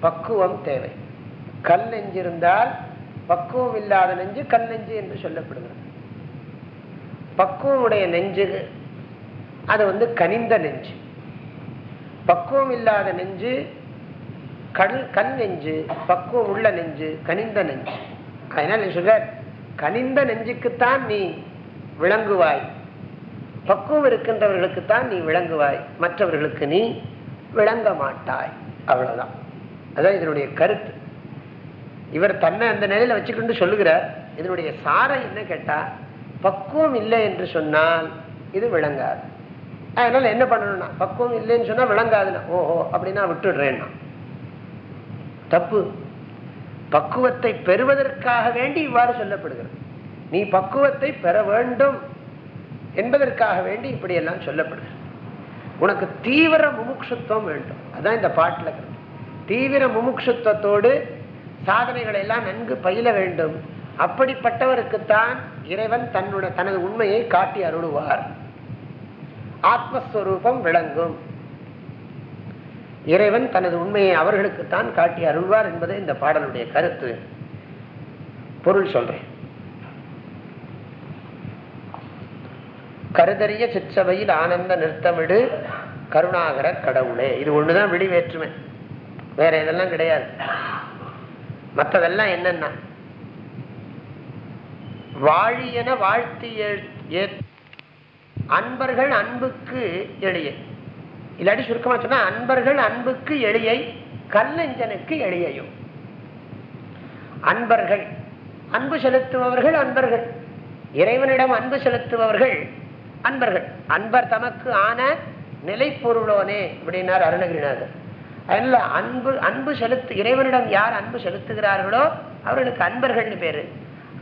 பக்குவம் தேவை. கல் நெஞ்சு இருந்தால் பக்குவம் இல்லாத நெஞ்சு கல் நெஞ்சு என்று சொல்லப்படுகிறது. பக்குவமுடைய நெஞ்சு அது வந்து கனிந்த நெஞ்சு. பக்குவம் இல்லாத நெஞ்சு கல் கண் நெஞ்சு பக்குவம் உள்ள நெஞ்சு கனிந்த நெஞ்சு. அதனால சொல்ற கனிந்த நெஞ்சுக்குத்தான் நீ விளங்குவாய். பக்குவம் இருக்கின்றவர்களுக்குத்தான் நீ விளங்குவாய். மற்றவர்களுக்கு நீ விளங்க மாட்டாய். அவ்வளவுதான். அதான் இதனுடைய கருத்து. இவர் தன்னை அந்த நிலையில வச்சுக்கிட்டு சொல்லுகிறார் இதனுடைய சாரம் என்ன கேட்டா பக்குவம் இல்லை என்று சொன்னால் இது விளங்காது. அதனால என்ன பண்ணணும்னா பக்குவம் இல்லைன்னு சொன்னா விளங்காதுன்னா ஓஹோ அப்படின்னா விட்டுடுறேன்னா. தப்பு. பக்குவத்தை பெறுவதற்காக வேண்டி இவ்வாறு சொல்லப்படுகிறது. நீ பக்குவத்தை பெற வேண்டும் என்பதற்காக வேண்டி இப்படியெல்லாம் சொல்லப்படுகிறது. உனக்கு தீவிர முமுட்சுத்துவம் வேண்டும். அதான் இந்த பாட்டில் தீவிர முமுட்சுத்துவத்தோடு சாதனைகளை எல்லாம் நன்கு பயில வேண்டும். அப்படிப்பட்டவருக்குத்தான் இறைவன் தன்னுடைய தனது உண்மையை காட்டி அருளுவார். ஆத்மஸ்வரூபம் விளங்கும். இறைவன் தனது உண்மையை அவர்களுக்குத்தான் காட்டி அருள்வார் என்பது இந்த பாடலுடைய கருத்து. பொருள் சொல்றேன். கருதறிய சிற்சபையில் ஆனந்த நிறுத்தமிடு கருணாகர கடவுளே. இது ஒண்ணுதான் விடி வேற்றுமை வேற இதெல்லாம் கிடையாது. மற்றதெல்லாம் என்னன்னா வாழியன வாழ்த்தி ஏ- அன்பர்கள் அன்புக்கு எளிய. இல்லாட்டி சுருக்கமா சொன்னா அன்பர்கள் அன்புக்கு எளியை கல்லஞ்சனுக்கு எளியையும் அன்பர்கள் அன்பு செலுத்துபவர்கள் அன்பர்கள். இறைவனிடம் அன்பு செலுத்துபவர்கள் அன்பர்கள். அன்பர் தமக்கு ஆன நிலைப்பொருளோனே அப்படின்னார் அருணகிரிநாதர். அதனால அன்பு அன்பு செலுத்து இறைவனிடம் யார் அன்பு செலுத்துகிறார்களோ அவர்களுக்கு அன்பர்கள்னு பேரு.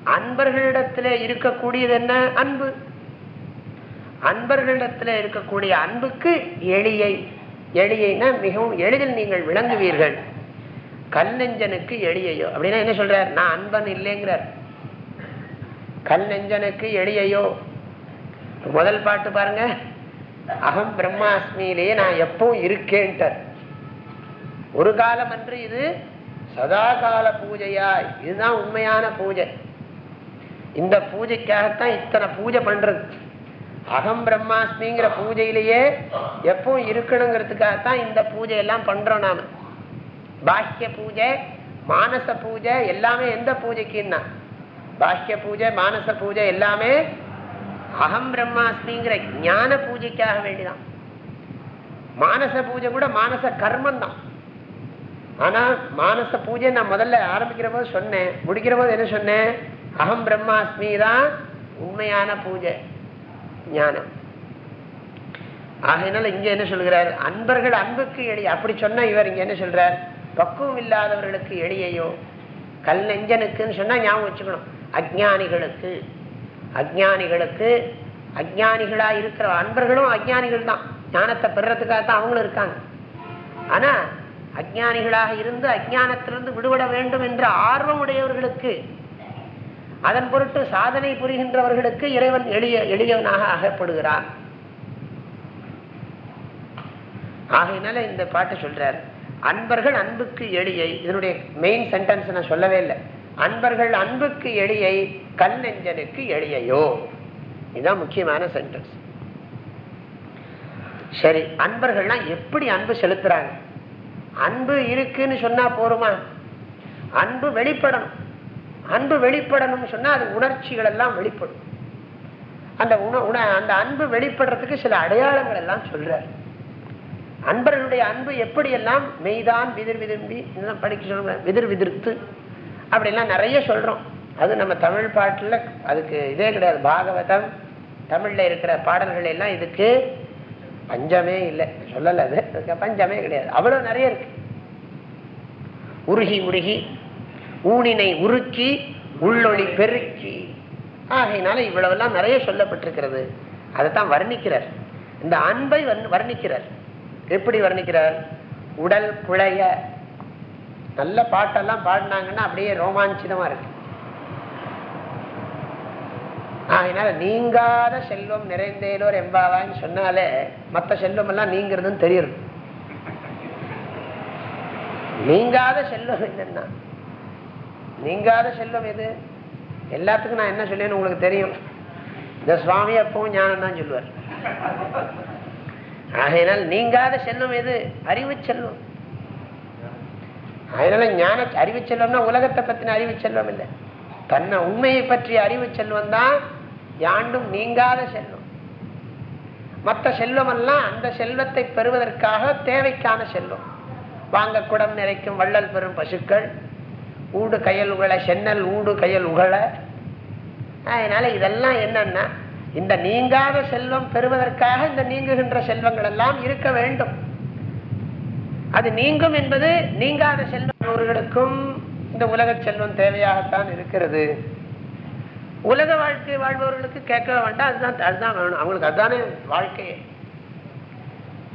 அன்பர்களிடத்திலே இருக்கக்கூடியது என்ன? அன்பு. அன்பர்களிடத்தில் இருக்கக்கூடிய அன்புக்கு எளியை எளியைனா மிகவும் எளிதில் நீங்கள் விளங்குவீர்கள். கல்லெஞ்சனுக்கு எளியையோ அப்படின்னா என்ன சொல்றார்? நான் அன்பன் இல்லைங்கிறார். கல்லெஞ்சனுக்கு எளியையோ? முதல் பாட்டு பாருங்க. அகம் பிரம்மாஸ்மியிலேயே நான் எப்பவும் இருக்கேன்ட்டார். ஒரு காலம் அன்று இது சதா கால பூஜையா? இதுதான் உண்மையான பூஜை. இந்த பூஜைக்காகத்தான் இத்தனை பூஜை பண்றது. அகம் பிரம்மாஸ்மிங்கிற பூஜையிலேயே எப்பவும் இருக்கணுங்கிறதுக்காகத்தான் இந்த பூஜை எல்லாம் பண்றோம் நாம. பாஹ்ய பூஜை மானச பூஜை எல்லாமே எந்த பூஜைக்குன்னா? பாஹ்ய பூஜை மானச பூஜை எல்லாமே அகம் பிரம்மாஸ்மிங்கிற ஞான பூஜைக்காக வேண்டிதான். மானச பூஜை கூட மானச கர்மம் தான் ஆனா மானச பூஜை நான் முதல்ல ஆரம்பிக்கிற போது சொன்னேன் முடிக்கிற போது என்ன சொன்னேன்? அகம் பிரம்மாஸ்மி தான் உண்மையான பூஜை. ஞானம். ஆகையினால இங்க என்ன சொல்கிறார்? அன்பர்கள் அன்புக்கு எளிய அப்படி சொன்னா இவர் இங்க என்ன சொல்றார்? பக்குவம் இல்லாதவர்களுக்கு எளியையோ கல் நெஞ்சனுக்குன்னு சொன்னா ஞாபகம் வச்சுக்கணும். அஜ்ஞானிகளுக்கு. அஜ்ஞானிகளுக்கு அஜ்ஞானிகளா இருக்கிற அன்பர்களும் அஜானிகள் தான். ஞானத்தை பெறத்துக்காக தான் அவங்களும் இருக்காங்க. ஆனா அஜ்ஞானிகளாக இருந்து அஜ்ஞானத்திலிருந்து விடுபட வேண்டும் என்ற ஆர்வம் உடையவர்களுக்கு அதன் பொருட்டு சாதனை புரிகின்றவர்களுக்கு இறைவன் எளிய எளியவனாக அகப்படுகிறான் ஆகையினால இந்த பாட்டு சொல்றார் அன்பர்கள் அன்புக்கு எளியை இதனுடைய மெயின் சென்டென்ஸ் நான் சொல்லவே இல்லை. அன்பர்கள் அன்புக்கு எளியை கல் நெஞ்சனுக்கு எளியையோ? இதுதான் முக்கியமான சென்டென்ஸ் சரி அன்பர்கள்லாம் எப்படி அன்பு செலுத்துறாங்க? அன்பு இருக்குன்னு சொன்னா போருமா? அன்பு வெளிப்படணும். அன்பு வெளிப்படணும்னு சொன்னால் அது உணர்ச்சிகள் எல்லாம் வெளிப்படும். அந்த உண உண அந்த அன்பு வெளிப்படுறதுக்கு சில அடையாளங்கள் எல்லாம் சொல்றார். அன்பர்களுடைய அன்பு எப்படியெல்லாம் மெய்தான் விதிர் விரும்பி இதெல்லாம் படிக்க சொல்ற விதிர் விதிர்த்து அப்படிலாம் நிறைய சொல்றோம். அது நம்ம தமிழ் பாட்டுல அதுக்கு இதே கிடையாது. பாகவதம் தமிழ்ல இருக்கிற பாடல்கள் எல்லாம் இதுக்கு பஞ்சமே இல்லை. சொல்லலை அது. அதுக்கு பஞ்சமே கிடையாது. அவ்வளவு நிறைய இருக்கு. உருகி உருகி ஊனினை உருக்கி உள்ளொளி பெருக்கி. ஆகையினால இவ்வளவெல்லாம் நிறைய சொல்லப்பட்டிருக்கிறது. அதைத்தான் வர்ணிக்கிறார். இந்த அன்பை வர்ணிக்கிறார். எப்படி வர்ணிக்கிறார்? உடல் குழைய. நல்ல பாட்டெல்லாம் பாடினாங்கன்னா அப்படியே ரோமாஞ்சிதமா இருக்கு. அதனால நீங்காத செல்வம் நிறைந்தேலோர் எம்பாவான்னு சொன்னாலே மற்ற செல்வம் எல்லாம் நீங்கிறதுன்னு தெரியுது. நீங்காத செல்வம் என்னன்னா நீங்காத செல்வம் எது? எல்லாத்துக்கும் நான் என்ன சொல்லேன்னு உங்களுக்கு தெரியும். இந்த சுவாமி அப்பவும் ஞானம் தான் சொல்லுவார். ஆகையினால் நீங்காத செல்வம் எது? அறிவு செல்வம். அதனால ஞான அறிவு செல்வம்னா உலகத்தை பத்தின அறிவு செல்வம் இல்லை. தன்னை உண்மையை பற்றிய அறிவு செல்வம் தான் யாண்டும் நீங்காத செல்வம். மற்ற செல்வம் எல்லாம் அந்த செல்வத்தை பெறுவதற்காக தேவைக்கான செல்வம். வாங்க குடம் நிறைக்கும் வள்ளல் பெறும் பசுக்கள். ஊடு கையல் உகழ சென்னல் ஊடு கையல் உகழ. அதனால இதெல்லாம் என்னன்னா இந்த நீங்காத செல்வம் பெறுவதற்காக இந்த நீங்குகின்ற செல்வங்கள் எல்லாம் இருக்க வேண்டும். அது நீங்கும் என்பது நீங்காத செல்வம் அவர்களுக்கும் இந்த உலக செல்வம் தேவையாகத்தான் இருக்கிறது. உலக வாழ்க்கை வாழ்பவர்களுக்கு கேட்க வேண்டாம் அதுதான் அதுதான் வேணும். அவங்களுக்கு அதுதானே வாழ்க்கையே.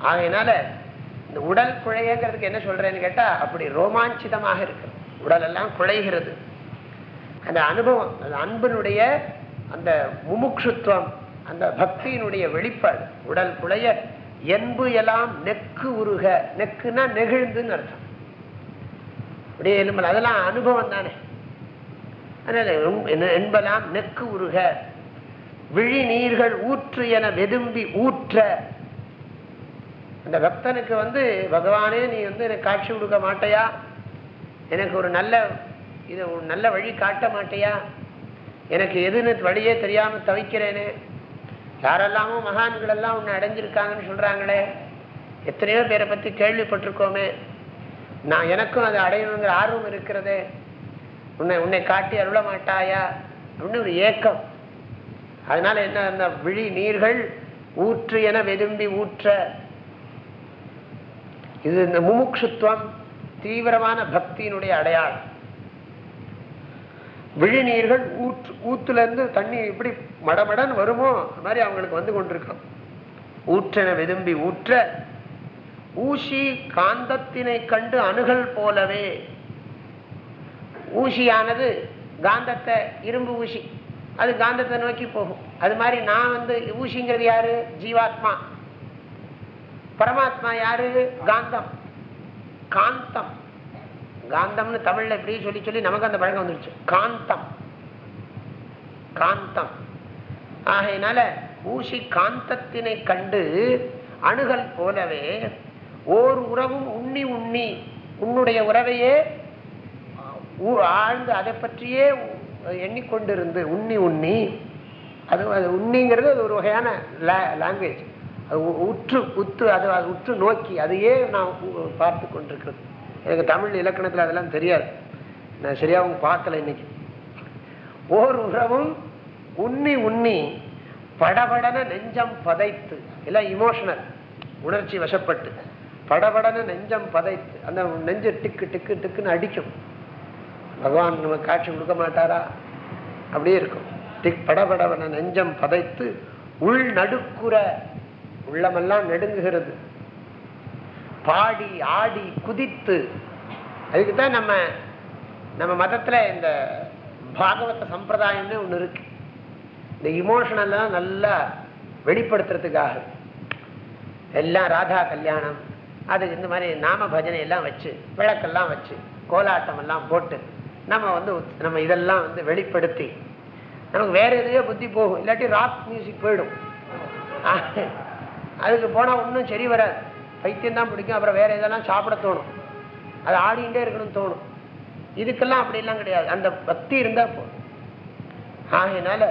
ஆகையினால இந்த உடல் குழையங்கிறதுக்கு என்ன சொல்றேன்னு கேட்டா அப்படி ரோமாஞ்சிதமாக இருக்கிறது. உடல் எல்லாம் குழைகிறது அந்த அனுபவம் அந்த அன்பினுடைய அந்த முமுட்சுத்துவம் அந்த பக்தியினுடைய வெளிப்பாடு. உடல் குழைய என்பு எல்லாம் நெக்கு உருக நெக்குன்னா நெகிழ்ந்துன்னு அர்த்தம். அப்படியே எலும்பல் அதெல்லாம் அனுபவம் தானே. அதனால என்பலாம் நெக்கு உருக விழி நீர்கள் ஊற்று என வெதும்பி ஊற்ற. அந்த பக்தனுக்கு வந்து பகவானே நீ வந்து எனக்கு காட்சி கொடுக்க மாட்டையா? எனக்கு ஒரு நல்ல இது ஒரு நல்ல வழி காட்ட மாட்டேயா? எனக்கு எதுன்னு வழியே தெரியாமல் தவிக்கிறேனே. யாரெல்லாமோ மகான்கள் எல்லாம் உன்னை அடைஞ்சிருக்காங்கன்னு சொல்கிறாங்களே எத்தனையோ பேரை பற்றி கேள்விப்பட்டிருக்கோமே. நான் எனக்கும் அதை அடையணுங்கிற ஆர்வம் இருக்கிறதே. உன்னை உன்னை காட்டி அருள மாட்டாயா? அப்படின்னு ஒரு ஏக்கம். அதனால் என்ன அந்த விழி நீர்கள் ஊற்று என வெதும்பி ஊற்ற. இது இந்த முமுட்சுத்துவம் தீவிரமான பக்தியினுடைய அடையாளம். விழிநீர்கள் ஊற்று ஊத்துல இருந்து தண்ணி எப்படி மடமடன் வருமோ? அது மாதிரி அவங்களுக்கு வந்து கொண்டிருக்கும். ஊற்றென விரும்பி ஊற்ற ஊசி காந்தத்தினை கண்டு அணுகல் போலவே. ஊசியானது காந்தத்தை இரும்பு ஊசி அது காந்தத்தை நோக்கி போகும். அது மாதிரி நான் வந்து ஊசிங்கிறது யாரு? ஜீவாத்மா. பரமாத்மா யாரு? காந்தம். காந்தம். காந்தம்னு தமிழ்ல இப்படி சொல்லி சொல்லி நமக்கு அந்த பழக்கம் வந்துருச்சு. காந்தம். காந்தம். ஆகையினால ஊசி காந்தத்தினை கண்டு அணுகல் போலவே ஓர் உறவும் உண்ணி உண்ணி உன்னுடைய உறவையே ஆழ்ந்து அதை பற்றியே எண்ணிக்கொண்டிருந்து உண்ணி உண்ணி அது அது உண்ணிங்கிறது அது ஒரு வகையான லாங்குவேஜ் உற்று உத்து அது உற்று நோக்கி அதையே நான் பார்த்து கொண்டிருக்கிறது. எனக்கு தமிழ் இலக்கணத்தில் அதெல்லாம் தெரியாது. நான் சரியாகவும் பார்க்கல இன்னைக்கு. ஓர் உறவும் உண்ணி உண்ணி படபடன நெஞ்சம் பதைத்து எல்லாம் இமோஷனல் உணர்ச்சி வசப்பட்டு படபடன நெஞ்சம் பதைத்து அந்த நெஞ்சு டிக்கு டிக்கு டிக்குன்னு அடிக்கும். பகவான் நம்ம காட்சி கொடுக்க மாட்டாரா? அப்படியே இருக்கும். டிக் படபடவன நெஞ்சம் பதைத்து உள் நடுக்குற உள்ளமெல்லாம் நடுங்குகிறது. பாடி ஆடி குதித்து. அதுக்கு தான் நம்ம நம்ம மதத்துல இந்த பாகவத சம்பிரதாயம்னு ஒண்ணு இருக்கு. இந்த இமோஷனெல்லாம் நல்லா வெளிப்படுத்துறதுக்காக. எல்லாம் ராதா கல்யாணம் அதுக்கு இந்த மாதிரி நாம பஜனை எல்லாம் வச்சு விளக்கெல்லாம் வச்சு கோலாட்டம் எல்லாம் போட்டு நம்ம வந்து நம்ம இதெல்லாம் வந்து வெளிப்படுத்தி நமக்கு வேற எதுவே புத்தி போகும். இல்லாட்டி ராக் மியூசிக் போயிடும். அதுக்கு போனால் ஒன்றும் சரி வராது. பைத்தியம் தான் பிடிக்கும். அப்புறம் வேற இதெல்லாம் சாப்பிட தோணும். அது ஆடிகிட்டே இருக்கணும்னு தோணும். இதுக்கெல்லாம் அப்படிலாம் கிடையாது. அந்த பக்தி இருந்தால் போதும். ஆகையினால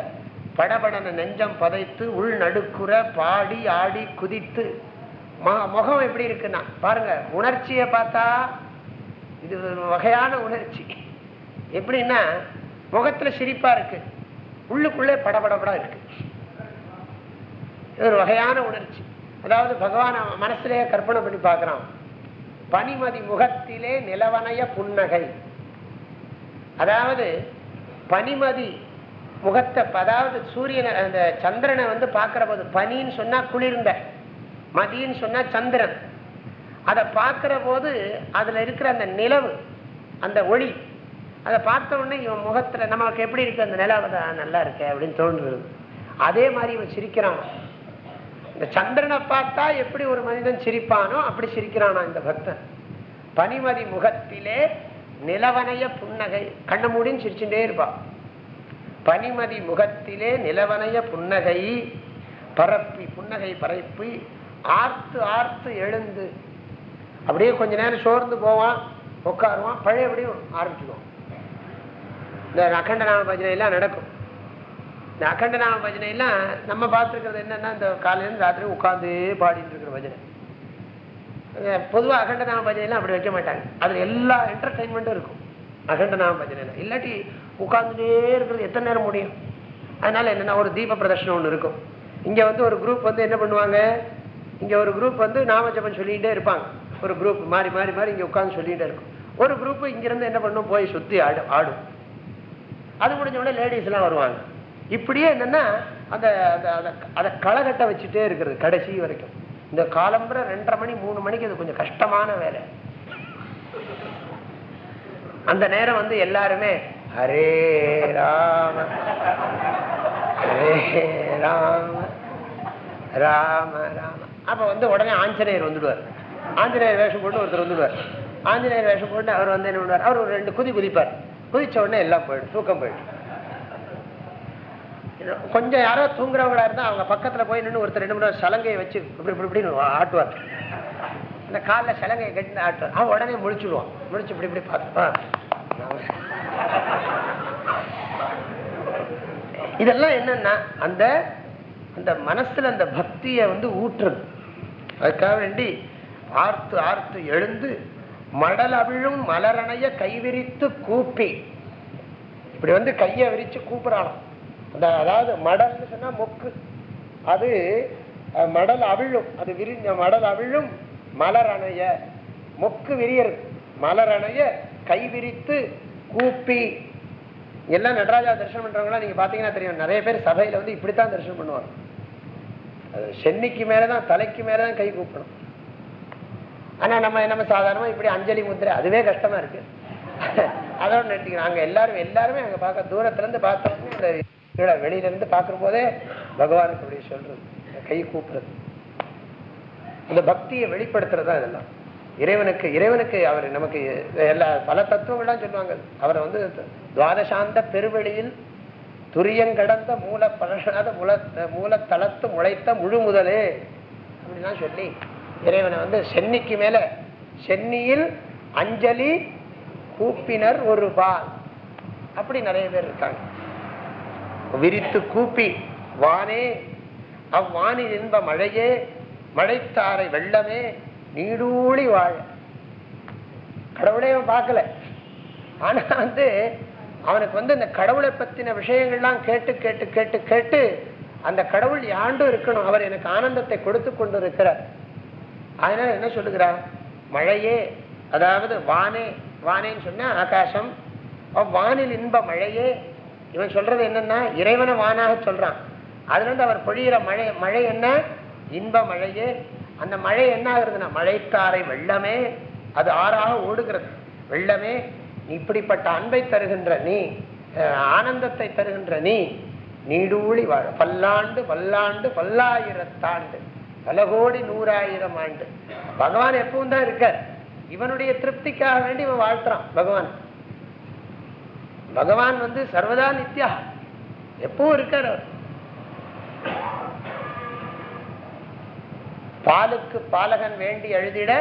படபடன நெஞ்சம் பதைத்து உள் நடுக்குற பாடி ஆடி குதித்து ம- முகம் எப்படி இருக்குன்னா பாருங்க உணர்ச்சியை பார்த்தா இது ஒரு வகையான உணர்ச்சி. எப்படின்னா முகத்துல சிரிப்பா இருக்கு. உள்ளுக்குள்ளே படபடபடா இருக்கு. இது ஒரு வகையான உணர்ச்சி. அதாவது பகவான் மனசுலயே கற்பனை பண்ணி பாக்குறான் பனிமதி முகத்திலே நிலவனைய புன்னகை. அதாவது பனிமதி முகத்தை அதாவது சூரியனை அந்த சந்திரனை வந்து பார்க்கிற போது பனின்னு சொன்னா குளிர்ந்த மதின்னு சொன்னா சந்திரன். அதை பார்க்கிற போது அதுல இருக்கிற அந்த நிலவு அந்த ஒளி அதை பார்த்த உடனே இவன் முகத்துல நமக்கு எப்படி இருக்கு அந்த நிலவு? நல்லா இருக்கு அப்படின்னு தோன்றுறது அதே மாதிரி இவன் சிரிக்கிறான். இந்த சந்திரனை பார்த்தா எப்படி ஒரு மனிதன் சிரிப்பானோ அப்படி சிரிக்கிறானா இந்த பக்தன். பனிமதி முகத்திலே நிலவனைய புன்னகை. கண்ண மூடின்னு சிரிச்சுட்டே இருப்பான் பனிமதி முகத்திலே நிலவனைய புன்னகை. பரப்பி புன்னகை பரப்பி ஆர்த்து ஆர்த்து எழுந்து. அப்படியே கொஞ்ச நேரம் சோர்ந்து போவான் உட்காருவான் பழையபடியும் ஆரம்பிச்சுக்குவான். இந்த அகண்ட நாம பஜனை எல்லாம் நடக்கும். இந்த அகண்ட நாம பஜனை எல்லாம் நம்ம பார்த்துருக்கிறது என்னன்னா இந்த காலையிலேருந்து ராத்திரி உட்காந்து பாடிட்டு இருக்கிற பஜனை. பொதுவாக அகண்ட நாம பஜனை எல்லாம் அப்படி வைக்க மாட்டாங்க. அதில் எல்லா என்டர்டைன்மெண்ட்டும் இருக்கும். அகண்ட நாம பஜனை இல்லாட்டி உட்காந்துட்டே இருக்கிறது எத்தனை நேரம் முடியும்? அதனால என்னன்னா ஒரு தீப பிரதர்ஷனம் ஒன்று இருக்கும். இங்கே வந்து ஒரு குரூப் வந்து என்ன பண்ணுவாங்க? இங்கே ஒரு குரூப் வந்து நாம ஜபம் இருப்பாங்க. ஒரு குரூப் மாறி மாறி மாறி இங்கே உட்காந்து சொல்லிகிட்டே இருக்கும். ஒரு குரூப் இங்கேருந்து என்ன பண்ணும்? போய் சுற்றி ஆடும் ஆடும். அது முடிஞ்ச உடனே லேடிஸ்லாம் வருவாங்க. இப்படியே என்னன்னா அந்த அந்த- அதை களகட்ட வச்சுட்டே இருக்கிறது கடைசி வரைக்கும். இந்த காலம்புற ரெண்டரை மணி மூணு மணிக்கு அது கொஞ்சம் கஷ்டமான வேலை. அந்த நேரம் வந்து எல்லாருமே ஹரே ராம ஹரே ராம ராம ராம. அப்ப வந்து உடனே ஆஞ்சநேயர் வந்துடுவார். ஆஞ்சநேயர் வேஷம் போட்டு ஒருத்தர் வந்துடுவார். ஆஞ்சநேயர் வேஷம் போட்டு அவர் வந்து என்ன பண்ணுவார்? அவர் ஒரு ரெண்டு குதி குதிப்பார். குதிச்ச உடனே எல்லாம் போயிடும் தூக்கம் போயிடும். கொஞ்சம் யாரோ தூங்குறவங்களா இருந்தா அவங்க பக்கத்துல போய் நின்று ஒருத்தர் ரெண்டு மூணு நேரம் சலங்கையை வச்சு இப்படி இப்படி இப்படின்னு ஆட்டுவார் இந்த காலில் சலங்கையை கட்டி ஆட்டுவார் அவன் உடனே முழிச்சுடுவான். முழிச்சு இப்படி இப்படி பார்த்துப்பான் இதெல்லாம் என்னன்னா அந்த அந்த மனசுல அந்த பக்தியை வந்து ஊற்றுறது அதுக்காக வேண்டி ஆர்த்து ஆர்த்து எழுந்து மடல் அவிழும் மலரணைய கைவிரித்து கூப்பி. இப்படி வந்து கையை விரிச்சு கூப்பிடறான் அந்த அதாவது மடல்னு சொன்னா மொக்கு. அது மடல் அவிழும். அது விரி மடல் அவிழும். மலரணைய மொக்கு விரியறது மலரணைய கை விரித்து கூப்பி. எல்லாம் நடராஜா தரிசனம் பண்றவங்களாம் நீங்க பாத்தீங்கன்னா தெரியும். நிறைய பேர் சபையில வந்து இப்படித்தான் தரிசனம் பண்ணுவாங்க. அது சென்னிக்கு மேலதான் தலைக்கு மேலதான் கை கூப்பணும். ஆனா நம்ம நம்ம சாதாரணமா இப்படி அஞ்சலி முத்திரை அதுவே கஷ்டமா இருக்கு. அதோட நிறுத்திக்கிறோம் அங்க எல்லாரும் எல்லாருமே அங்க பார்க்க தூரத்துல இருந்து பார்த்தோம்னு கீழே வெளியில இருந்து பார்க்கிற போதே பகவானுக்கு அப்படி சொல்றது கை கூப்பிடுறது இந்த பக்தியை வெளிப்படுத்துறது தான் இதெல்லாம். இறைவனுக்கு இறைவனுக்கு அவர் நமக்கு எல்லா பல தத்துவங்கள்லாம் சொல்லுவாங்க. அவரை வந்து துவாதசாந்த பெருவெளியில் துரியங்கடந்த மூல பழசாத மூல மூல மூலத்தளத்து முளைத்த முழு முதலே அப்படிலாம் சொல்லி இறைவனை வந்து சென்னிக்கு மேல சென்னியில் அஞ்சலி கூப்பினர் ஒரு பால். அப்படி நிறைய பேர் இருக்காங்க. விரித்து கூப்பி வானே அவ்வானில் இன்ப மழையே மழைத்தாரை வெள்ளமே நீடூழி வாழ. கடவுளே அவன் பார்க்கல. ஆனா வந்து அவனுக்கு வந்து இந்த கடவுளை பத்தின விஷயங்கள்லாம் கேட்டு கேட்டு கேட்டு கேட்டு அந்த கடவுள் யாண்டும் இருக்கணும்? அவர் எனக்கு ஆனந்தத்தை கொடுத்து கொண்டு இருக்கிறார் அதனால என்ன சொல்லுகிறார்? மழையே அதாவது வானே வானேன்னு சொன்னா ஆகாசம் அவ்வானில் இன்ப மழையே இவன் சொல்றது என்னன்னா இறைவனை வானாக சொல்றான். அதுல இருந்து அவர் பொழியிற மழை மழை என்ன? இன்ப மழையே. அந்த மழை என்ன ஆகுறதுன்னா மழைத்தாரை வெள்ளமே. அது ஆறாக ஓடுகிறது. வெள்ளமே. நீ இப்படிப்பட்ட அன்பை தருகின்ற நீ ஆனந்தத்தை தருகின்ற நீ நீடூழி வாழ பல்லாண்டு பல்லாண்டு பல்லாயிரத்தாண்டு பல கோடி நூறாயிரம் ஆண்டு. பகவான் எப்பவும் தான் இருக்கார். இவனுடைய திருப்திக்காக வேண்டி இவன் வாழ்த்துறான் பகவான். பகவான் வந்து சர்வதா நித்யா. எப்பவும் இருக்கார் அவர்? பாலுக்கு பாலகன் வேண்டி எழுதிட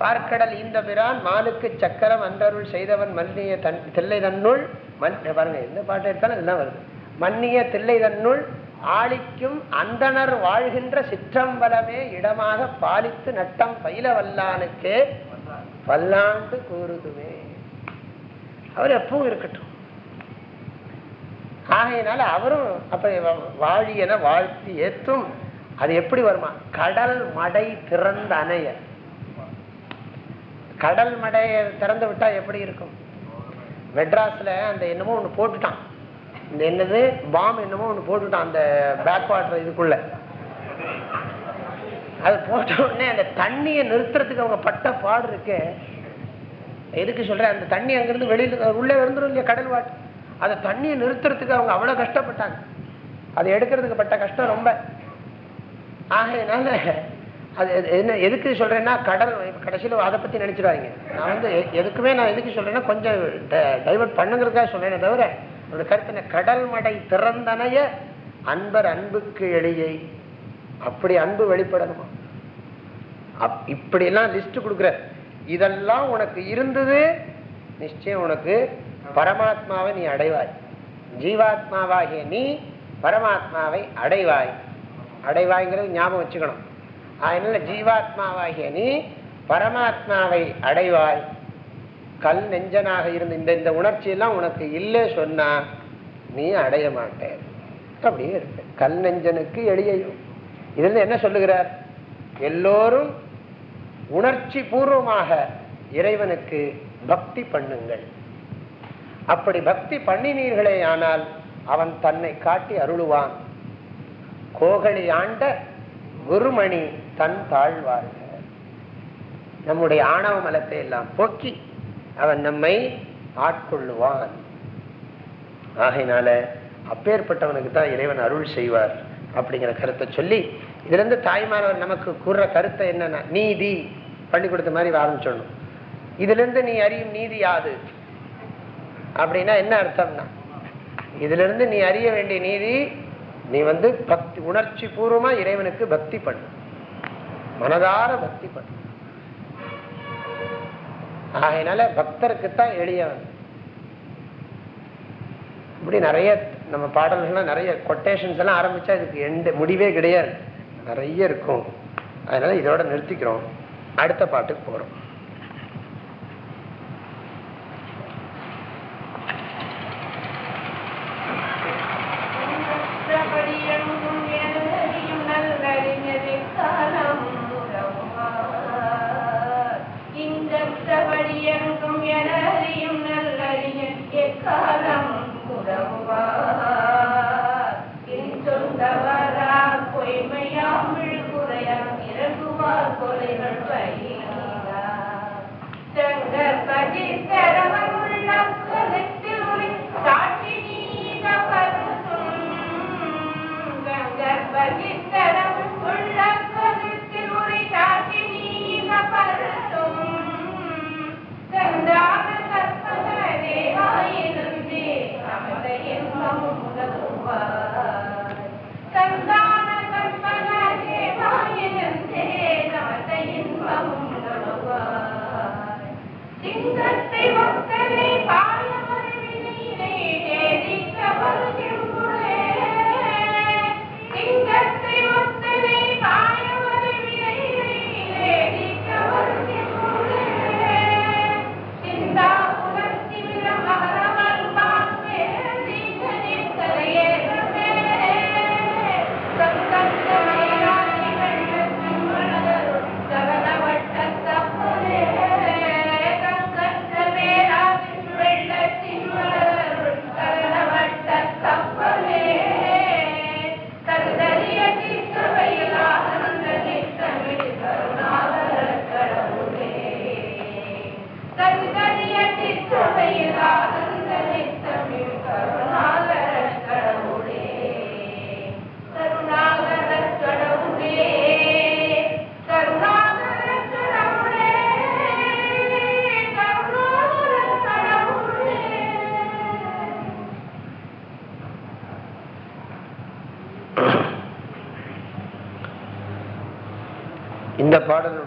பார்க்கடல் ஈந்த பிரான் மாலுக்கு சக்கரம் அன்றருள் செய்தவன் மன்னிய தன் தில்லை தன்னுள் மன் பாருங்க எந்த பாட்டு எடுத்தாலும் இதுதான் வருது. மன்னிய தில்லை தன்னுள் ஆளிக்கும் அந்தணர் வாழ்கின்ற சிற்றம்பலமே இடமாக பாலித்து நட்டம் பயில வல்லானுக்கு பல்லாண்டு கூறுதுமே. அவர் எப்பவும் இருக்கட்டும். ஆகையினால அவரும் அப்ப வ- வாழியன வாழ்த்தி ஏத்தும் அது எப்படி வருமா? கடல் மடை திறந்த அணைய. கடல் மடையை திறந்து விட்டா எப்படி இருக்கும்? மெட்ராஸ்ல அந்த என்னமோ ஒன்னு போட்டுட்டான். இந்த என்னது? பாம் என்னமோ ஒன்று போட்டுட்டான் அந்த பேக் வாட்டர் இதுக்குள்ள. அது போட்ட உடனே அந்த தண்ணியை நிறுத்துறதுக்கு அவங்க பட்ட பாடு இருக்கு. எதுக்கு சொல்றேன்? அந்த தண்ணி அங்கிருந்து வெளியில உள்ளே இருந்துடும் இல்லையா? கடல் வாட்டர் அந்த தண்ணியை நிறுத்துறதுக்கு அவங்க அவ்வளவு கஷ்டப்பட்டாங்க. அதை எடுக்கிறதுக்கு பட்ட கஷ்டம் ரொம்ப. ஆகையினால அது எது- என்ன எதுக்கு சொல்றேன்னா கடல் கடைசியில் அதை பத்தி நினைச்சிடாதீங்க. நான் வந்து எ- எதுக்குமே நான் எதுக்கு சொல்றேன்னா கொஞ்சம் டைவர்ட் பண்ணுங்கிறதுக்காக சொல்றேனே தவிர ஒரு கருத்து கடல் மடை திறந்தனைய அன்பர் அன்புக்கு எளியை. அப்படி அன்பு வெளிப்படணுமா? அப் இப்படியெல்லாம் லிஸ்ட் கொடுக்குற. இதெல்லாம் உனக்கு இருந்தது நிச்சயம் உனக்கு பரமாத்மாவை நீ அடைவாய். ஜீவாத்மாவாகிய நீ பரமாத்மாவை அடைவாய். அடைவாய்ங்கிறது ஞாபகம் வச்சுக்கணும். அதனால ஜீவாத்மாவாகிய நீ பரமாத்மாவை அடைவாய். கல் நெஞ்சனாக இருந்த இந்த இந்த உணர்ச்சி எல்லாம் உனக்கு இல்லை சொன்னா நீ அடைய மாட்டே அப்படியே இருக்கு. கல் நெஞ்சனுக்கு எளியையும். இதுல என்ன சொல்லுகிறார்? எல்லோரும் உணர்ச்சி பூர்வமாக இறைவனுக்கு பக்தி பண்ணுங்கள். அப்படி பக்தி பண்ணினீர்களே ஆனால் அவன் தன்னை காட்டி அருளுவான். கோகலி ஆண்ட குருமணி தன் தாழ்வாழ்க நம்முடைய ஆணவ மலத்தை எல்லாம் போக்கி அவன் நம்மை ஆட்கொள்ளுவான். ஆகையினால அப்பேற்பட்டவனுக்கு தான் இறைவன் அருள் செய்வார் அப்படிங்கிற கருத்தை சொல்லி இதுல இருந்து தாய்மானவர் நமக்கு கூறுற கருத்தை என்னன்னா நீதி பள்ளிக்கூடத்து மாதிரி ஆரம்பிச்சிடணும் இதுல இருந்து நீ அறியும் நீதி யாது? அப்படின்னா என்ன அர்த்தம்னா இதுல இருந்து நீ அறிய வேண்டிய நீதி நீ வந்து பக்தி உணர்ச்சி பூர்வமா இறைவனுக்கு பக்தி பண்ணு. மனதார பக்தி பண்ணு. ஆகையினால பக்தருக்குத்தான் எளியவன். இப்படி நிறைய நம்ம பாடல்கள்லாம் நிறைய கொட்டேஷன்ஸ் எல்லாம் ஆரம்பிச்சா இதுக்கு எந்த முடிவே கிடையாது. நிறைய இருக்கும். அதனால இதோட நிறுத்திக்கிறோம். அடுத்த பாட்டுக்கு போறோம்.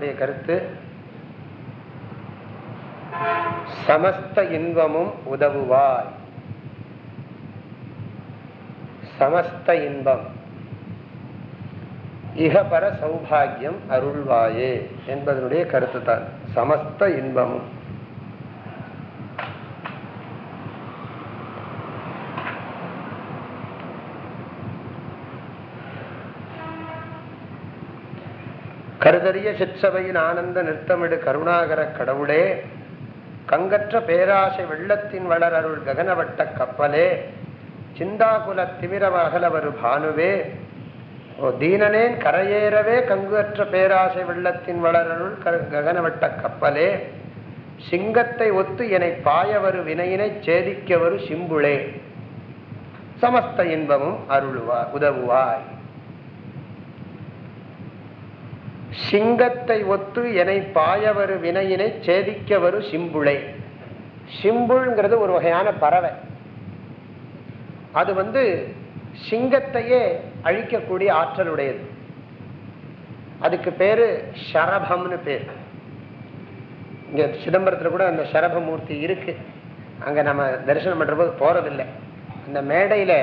அவருடைய கருத்து சமஸ்த இன்பமும் உதவுவாய். சமஸ்த இன்பம். இகபர சௌபாகியம் அருள்வாயே என்பதனுடைய கருத்து தான் சமஸ்த இன்பமும். கருதறிய சிற்சபையின் ஆனந்த நிறுத்தமிடு கருணாகர கடவுளே கங்கற்ற பேராசை வெள்ளத்தின் வளரருள் ககனவட்ட கப்பலே சிந்தாகுல திமிரமகலவரு பானுவே. ஓ தீனனேன் கரையேறவே கங்குற்ற பேராசை வெள்ளத்தின் வளரருள் க- ககனவட்ட கப்பலே சிங்கத்தை ஒத்து என்னை பாயவரு வினையினை சேதிக்கவரு சிம்புளே. சமஸ்த இன்பமும் அருளுவா உதவுவாய். சிங்கத்தை ஒத்து என்னை பாயவரு வினையினை சேதிக்க வரும் சிம்புளை. சிம்புள்ங்கிறது ஒரு வகையான பறவை. அது வந்து சிங்கத்தையே அழிக்கக்கூடிய ஆற்றல் உடையது அதுக்கு பேரு ஷரபம்னு பேர். இங்க சிதம்பரத்துல கூட அந்த ஷரபமூர்த்தி இருக்கு. அங்க நம்ம தரிசனம் பண்ற போது போறதில்லை. அந்த மேடையில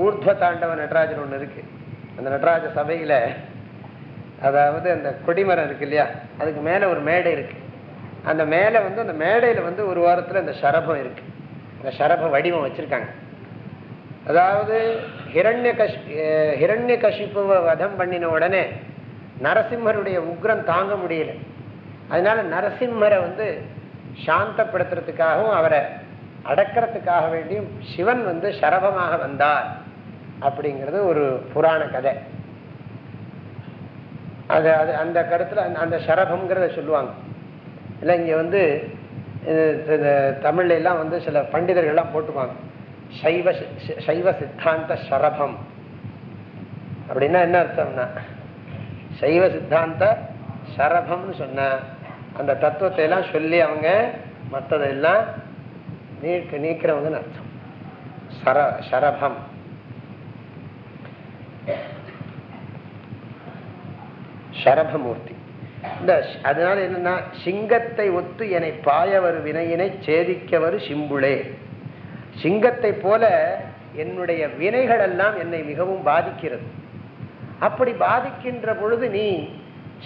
ஊர்த்வ தாண்டவ நடராஜன் ஒண்ணு இருக்கு. அந்த நடராஜ சபையில அதாவது அந்த கொடிமரம் இருக்கு இல்லையா? அதுக்கு மேலே ஒரு மேடை இருக்கு. அந்த மேலே வந்து அந்த மேடையில் வந்து ஒரு வாரத்தில் அந்த ஷரபம் இருக்கு. அந்த ஷரப வடிவம் வச்சுருக்காங்க. அதாவது ஹிரண்ய கஷ் ஹிரண்ய கஷிப்புவை வதம் பண்ணின உடனே நரசிம்மருடைய உக்ரம் தாங்க முடியல. அதனால நரசிம்மரை வந்து சாந்தப்படுத்துறதுக்காகவும் அவரை அடக்கிறதுக்காக வேண்டியும் சிவன் வந்து சரபமாக வந்தார். அப்படிங்கிறது ஒரு புராண கதை. அது அது அந்த கருத்துல அந்த- சரபம்ங்கிறத சொல்லுவாங்க. இல்லை இங்கே வந்து தமிழ்லாம் தமிழ்ல எல்லாம் வந்து சில பண்டிதர்கள்லாம் போட்டுக்குவாங்க. சைவ சி- சைவ சித்தாந்த சரபம் அப்படின்னா என்ன அர்த்தம்னா சைவ சித்தாந்த சரபம்னு சொன்ன அந்த தத்துவத்தை எல்லாம் சொல்லி அவங்க மற்றதெல்லாம் நீக்க நீக்கிறவங்கன்னு அர்த்தம். சர சரபம் சரபமூர்த்தி. இந்த அதனால என்னன்னா சிங்கத்தை ஒத்து என்னை பாயவர் வினையினை சேதிக்கவர் சிம்புளே. சிங்கத்தை போல என்னுடைய வினைகள் எல்லாம் என்னை மிகவும் பாதிக்கிறது. அப்படி பாதிக்கின்ற பொழுது நீ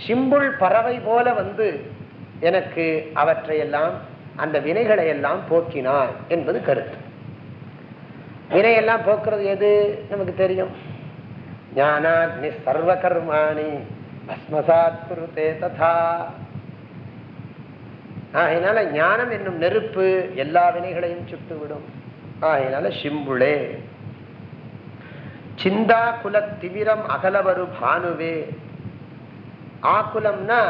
சிம்புள் பறவை போல வந்து எனக்கு அவற்றையெல்லாம் அந்த வினைகளை எல்லாம் போக்கினாய் என்பது கருத்து. வினையெல்லாம் போக்குறது எது? நமக்கு தெரியும். ஞானாக்னி சர்வ கர்மானி பஸ்மசாத் ததா ஆகையினால ஞானம் என்னும் நெருப்பு எல்லா வினைகளையும் சுட்டுவிடும் ஆகையினால சிம்புளே சிந்தா குல திவிரம் அகலவரு பானுவே ஆக்குலம்னா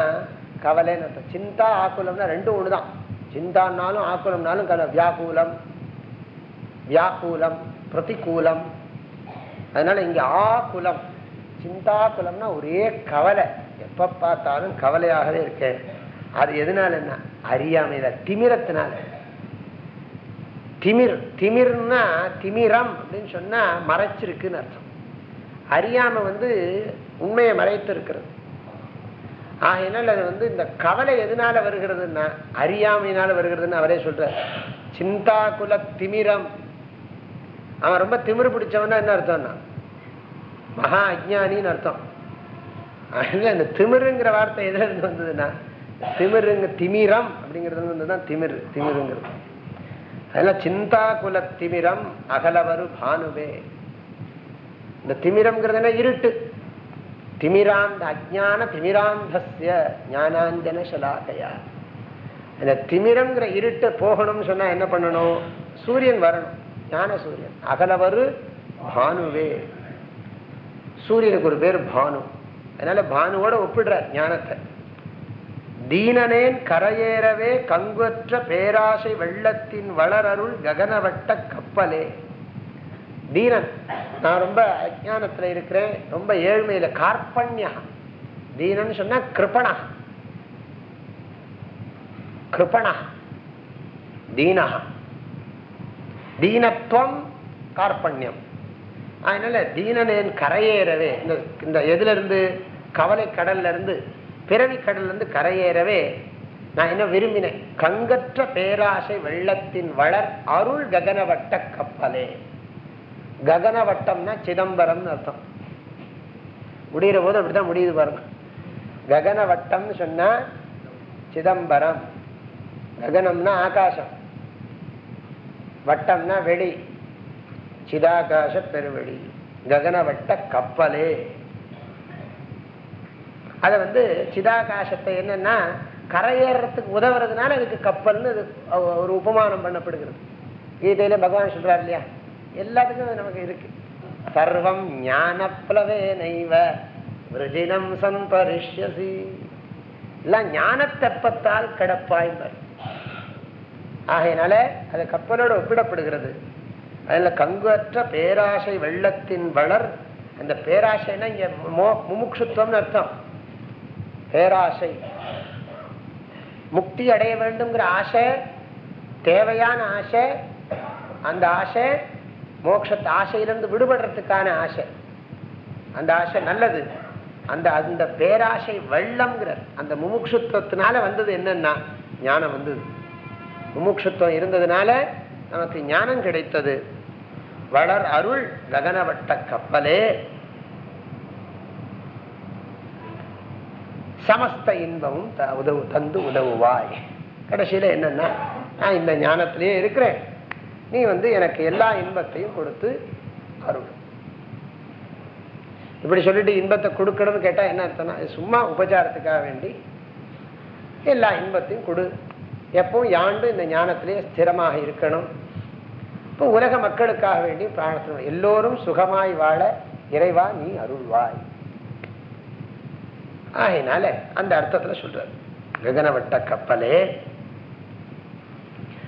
கவலைன்னு அர்த்தம் சிந்தா ஆக்குலம்னா ரெண்டும் ஒண்ணுதான் சிந்தான்னாலும் ஆக்குலம்னாலும் கல வியாக்குலம் வியாக்குலம் பிரதிகூலம் அதனால இங்க ஆகுலம் சிந்தாக்குலம்னா ஒரே கவலை. எப்ப பார்த்தாலும் கவலையாகவே இருக்கேன் அது எதனால என்ன அறியாமையில திமிரத்தினால. திமிர் திமிர்னா திமிரம் அப்படின்னு சொன்னா மறைச்சிருக்குன்னு அர்த்தம். அறியாம வந்து உண்மையை மறைத்து இருக்கிறது. ஆகையினால் அது வந்து இந்த கவலை எதனால வருகிறதுன்னா அறியாமையினால வருகிறதுன்னு அவரே சொல்றார். சிந்தா திமிரம். அவன் ரொம்ப திமிர் பிடிச்சவனா என்ன அர்த்தம்னா மகா அஜானின்னு அர்த்தம். அதில் இந்த திமிருங்கிற வார்த்தை எதுல இருந்து வந்ததுன்னா திமிருங்க திமிரம் அப்படிங்கிறது வந்து தான் திமிர் திமிருங்கிறது. அதெல்லாம் சிந்தா குல திமிரம் அகலவரு பானுவே. இந்த திமிரம்ங்கிறது என்ன? இருட்டு. திமிராந்த அஜான திமிராந்தஸ்ய ஞானாஞ்சன சலாகையா. இந்த திமிரங்கிற இருட்டு போகணும்னு சொன்னா என்ன பண்ணணும்? சூரியன் வரணும். ஞான சூரியன் அகலவரு பானுவே. சூரியனுக்கு ஒரு பேர் பானு. அதனால பானுவோட ஒப்பிடுற ஞானத்தை. தீனனேன் கரையேறவே கங்குற்ற பேராசை வெள்ளத்தின் வளரருள் ககனவட்ட கப்பலே. தீனன் நான் ரொம்ப அஜானத்துல இருக்கிறேன் ரொம்ப ஏழ்மையில கார்பண்யா தீனன் சொன்னா கிருபணா கிருபணா தீனா. தீனத்துவம் கார்பண்யம் அதனால தீனனேன் கரையேறவே. இந்த இந்த எதுல இருந்து கவலை கடல்ல இருந்து பிறவி கடல்ல இருந்து கரையேறவே நான் என்ன விரும்பினேன்? கங்கற்ற பேராசை வெள்ளத்தின் வளர் அருள் ககனவட்ட கப்பலே. ககனவட்டம்னா சிதம்பரம்னு அர்த்தம். முடிகிற போது அப்படிதான் முடியுது பாருங்க. ககனவட்டம்னு சொன்னா சிதம்பரம். ககனம்னா ஆகாசம். வட்டம்னா வெளி. சிதாகாச பெருவெளி ககனவட்ட கப்பலே. அத வந்து சிதாகாசத்தை என்னன்னா கரையேறத்துக்கு உதவுறதுனால அதுக்கு கப்பல்னு அது ஒரு உபமானம் பண்ணப்படுகிறது. கீதையில பகவான் சொல்றாரு இல்லையா? எல்லாத்துக்கும் அது நமக்கு இருக்கு. சர்வம் ஞானப்ளவே நைவ விரஜினம் சம்பரிஷ்யசி. எல்லாம் ஞானத்தெப்பத்தால் கிடப்பாய் ஆகையினால அது கப்பலோட ஒப்பிடப்படுகிறது. அதுல கங்குவற்ற பேராசை வெள்ளத்தின் வளர். அந்த பேராசைன்னா இங்கே மோ- முமுட்சுத்துவம்னு அர்த்தம். பேராசை. முக்தி அடைய வேண்டும்ங்கிற ஆசை தேவையான ஆசை அந்த ஆசை மோட்சத்து ஆசையிலிருந்து விடுபடுறதுக்கான ஆசை. அந்த ஆசை நல்லது. அந்த அந்த பேராசை வெள்ளம்ங்கிற அந்த முமுட்சுத்துவத்தினால வந்தது என்னன்னா ஞானம் வந்தது. முமுட்சுத்துவம் இருந்ததுனால நமக்கு ஞானம் கிடைத்தது. வளர் அருள் ககனவட்ட கப்பலே. சமஸ்த இன்பமும் த- உதவு தந்து உதவுவாய். கடைசியில் என்னன்னா நான் இந்த ஞானத்திலேயே இருக்கிறேன். நீ வந்து எனக்கு எல்லா இன்பத்தையும் கொடுத்து அருள். இப்படி சொல்லிட்டு இன்பத்தை கொடுக்கணும்னு கேட்டா என்ன அர்த்தம்னா சும்மா உபச்சாரத்துக்காக வேண்டி எல்லா இன்பத்தையும் கொடு. எப்பவும் யாண்டு இந்த ஞானத்திலே ஸ்திரமாக இருக்கணும். இப்போ உலக மக்களுக்காக வேண்டி பிரார்த்தனை. எல்லோரும் சுகமாய் வாழ இறைவா நீ அருள்வாய். ஆகையினால அந்த அர்த்தத்துல சொல்றாரு. ககனவட்ட கப்பலே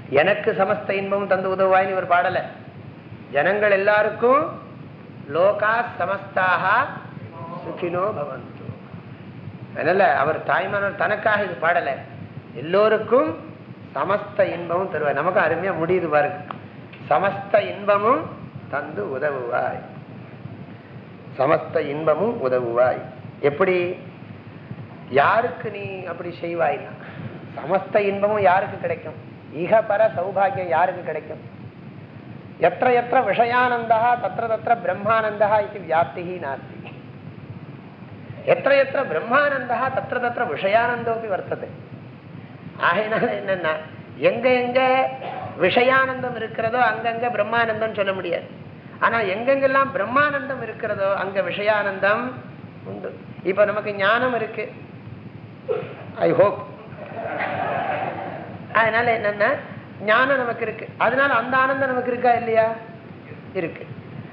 எனக்கு சமஸ்த இன்பமும் தந்து உதவுவாய்னு இவர் பாடல. ஜனங்கள் எல்லாருக்கும் லோகா சமஸ்தாக சுகினோ பவந்து. அதனால அவர் தாய்மானவர் தனக்காக இது பாடல. எல்லோருக்கும் சமஸ்த இன்பமும் தருவார். நமக்கு அருமையா முடியுது பாருங்க. சமஸ்த இன்பமும் தந்து உதவுவாய். சமஸ்த இன்பமும் உதவுவாய். எப்படி? யாருக்கு நீ அப்படி செய்வாய்னா? சமஸ்த இன்பமும் யாருக்கு கிடைக்கும்? இக பர சௌபாகியம் யாருக்கு கிடைக்கும்? எத்த எத்த விஷயானந்தா தத்த தத்த பிரம்மானந்தா இது வியாப்தி நாஸ்தி. எத்த எத்த பிரம்மானந்தா தத்த தத்த விஷயானந்தோப்பி வர்த்தது. ஆகையினால என்னன்னா எங்க எங்க விஷயானந்தம் இருக்கிறதோ அங்கங்க பிரம்மானந்தம் சொல்ல முடியாது. ஆனா எங்கெங்கெல்லாம் பிரம்மானந்தம் இருக்கிறதோ அங்க விஷயானந்தம் உண்டு. இப்ப நமக்கு ஞானம் இருக்கு. ஐ ஹோப் அதனால என்னன்னா ஞானம் நமக்கு இருக்கு. அதனால அந்த ஆனந்தம் நமக்கு இருக்கா இல்லையா? இருக்கு.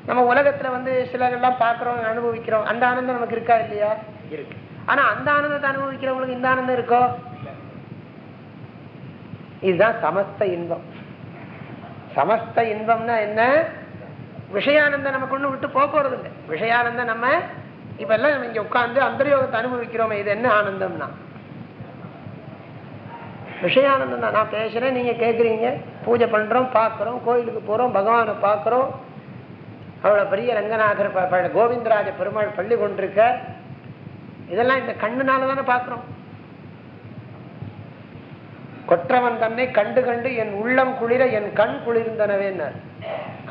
நம்ம உலகத்துல வந்து சிலரெல்லாம் பாக்குறோம் அனுபவிக்கிறோம். அந்த ஆனந்தம் நமக்கு இருக்கா இல்லையா? இருக்கு. ஆனா அந்த ஆனந்தத்தை அனுபவிக்கிறவங்களுக்கு இந்த ஆனந்தம் இருக்கோ? இதுதான் சமஸ்த இன்பம். சமஸ்த இன்பம்னா என்ன? விஷயானந்த நமக்கு ஒண்ணு விட்டு போக போறது இல்லை விஷயானந்தம் நம்ம இப்ப எல்லாம் நம்ம இங்க உட்கார்ந்து அந்தரியோகத்தை அனுபவிக்கிறோமே இது என்ன ஆனந்தம்னா? விஷயானந்தம் தான் நான் பேசுறேன் நீங்க கேக்குறீங்க. பூஜை பண்றோம் பாக்குறோம் கோயிலுக்கு போறோம் பகவானை பாக்குறோம் அவ்வளவு பெரிய ரங்கநாதர் கோவிந்தராஜ பெருமாள் பள்ளி கொண்டிருக்க இதெல்லாம் இந்த கண்ணுனால தானே பார்க்கிறோம். கொற்றவன் தன்னை கண்டு கண்டு என் உள்ளம் குளிர என் கண் குளிர்ந்தனவேன்னார்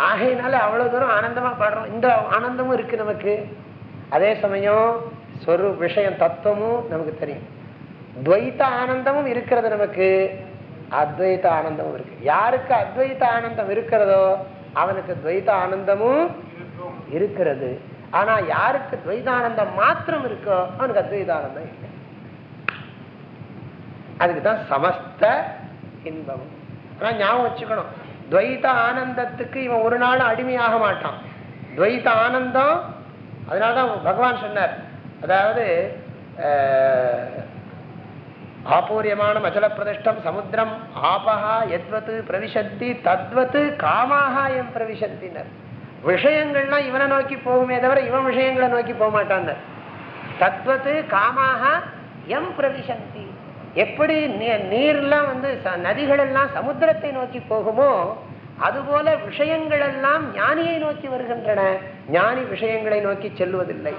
ஆகையினால அவ்வளவு தூரம் ஆனந்தமா பாடுறோம். இந்த ஆனந்தமும் இருக்கு நமக்கு. அதே சமயம் சொரு விஷயம் தத்துவமும் நமக்கு தெரியும். துவைத்த ஆனந்தமும் இருக்கிறது நமக்கு. அத்வைத ஆனந்தமும் இருக்கு. யாருக்கு அத்வைத ஆனந்தம் இருக்கிறதோ அவனுக்கு துவைத்த ஆனந்தமும் இருக்கிறது. ஆனா யாருக்கு துவைதானந்தம் மாத்திரம் இருக்கோ அவனுக்கு அத்வைத ஆனந்தம் இல்லை. அதுக்கு தான் சமஸ்த இன்பம் ஆனா ஞாபகம் வச்சுக்கணும். துவைத ஆனந்தத்துக்கு இவன் ஒரு நாள் அடிமையாக மாட்டான். துவைத ஆனந்தம் அதனாலதான் பகவான் சொன்னார். அதாவது ஆபூரியமானம் ஆபூரியமான அச்சல பிரதிஷ்டம் சமுத்திரம் ஆபஹா எத்வத்து பிரவிசந்தி தத்வத்து காமாக எம் பிரவிசந்தினர். விஷயங்கள்லாம் இவனை நோக்கி போகுமே தவிர இவன் விஷயங்களை நோக்கி போக மாட்டான் தத்வத்து காமாக எம் பிரவிசந்தி. எப்படி நீ- நீர்லாம் வந்து ச- நதிகள் எல்லாம் சமுத்திரத்தை நோக்கி போகுமோ அதுபோல விஷயங்கள் எல்லாம் ஞானியை நோக்கி வருகின்றன. ஞானி விஷயங்களை நோக்கி செல்வதில்லை.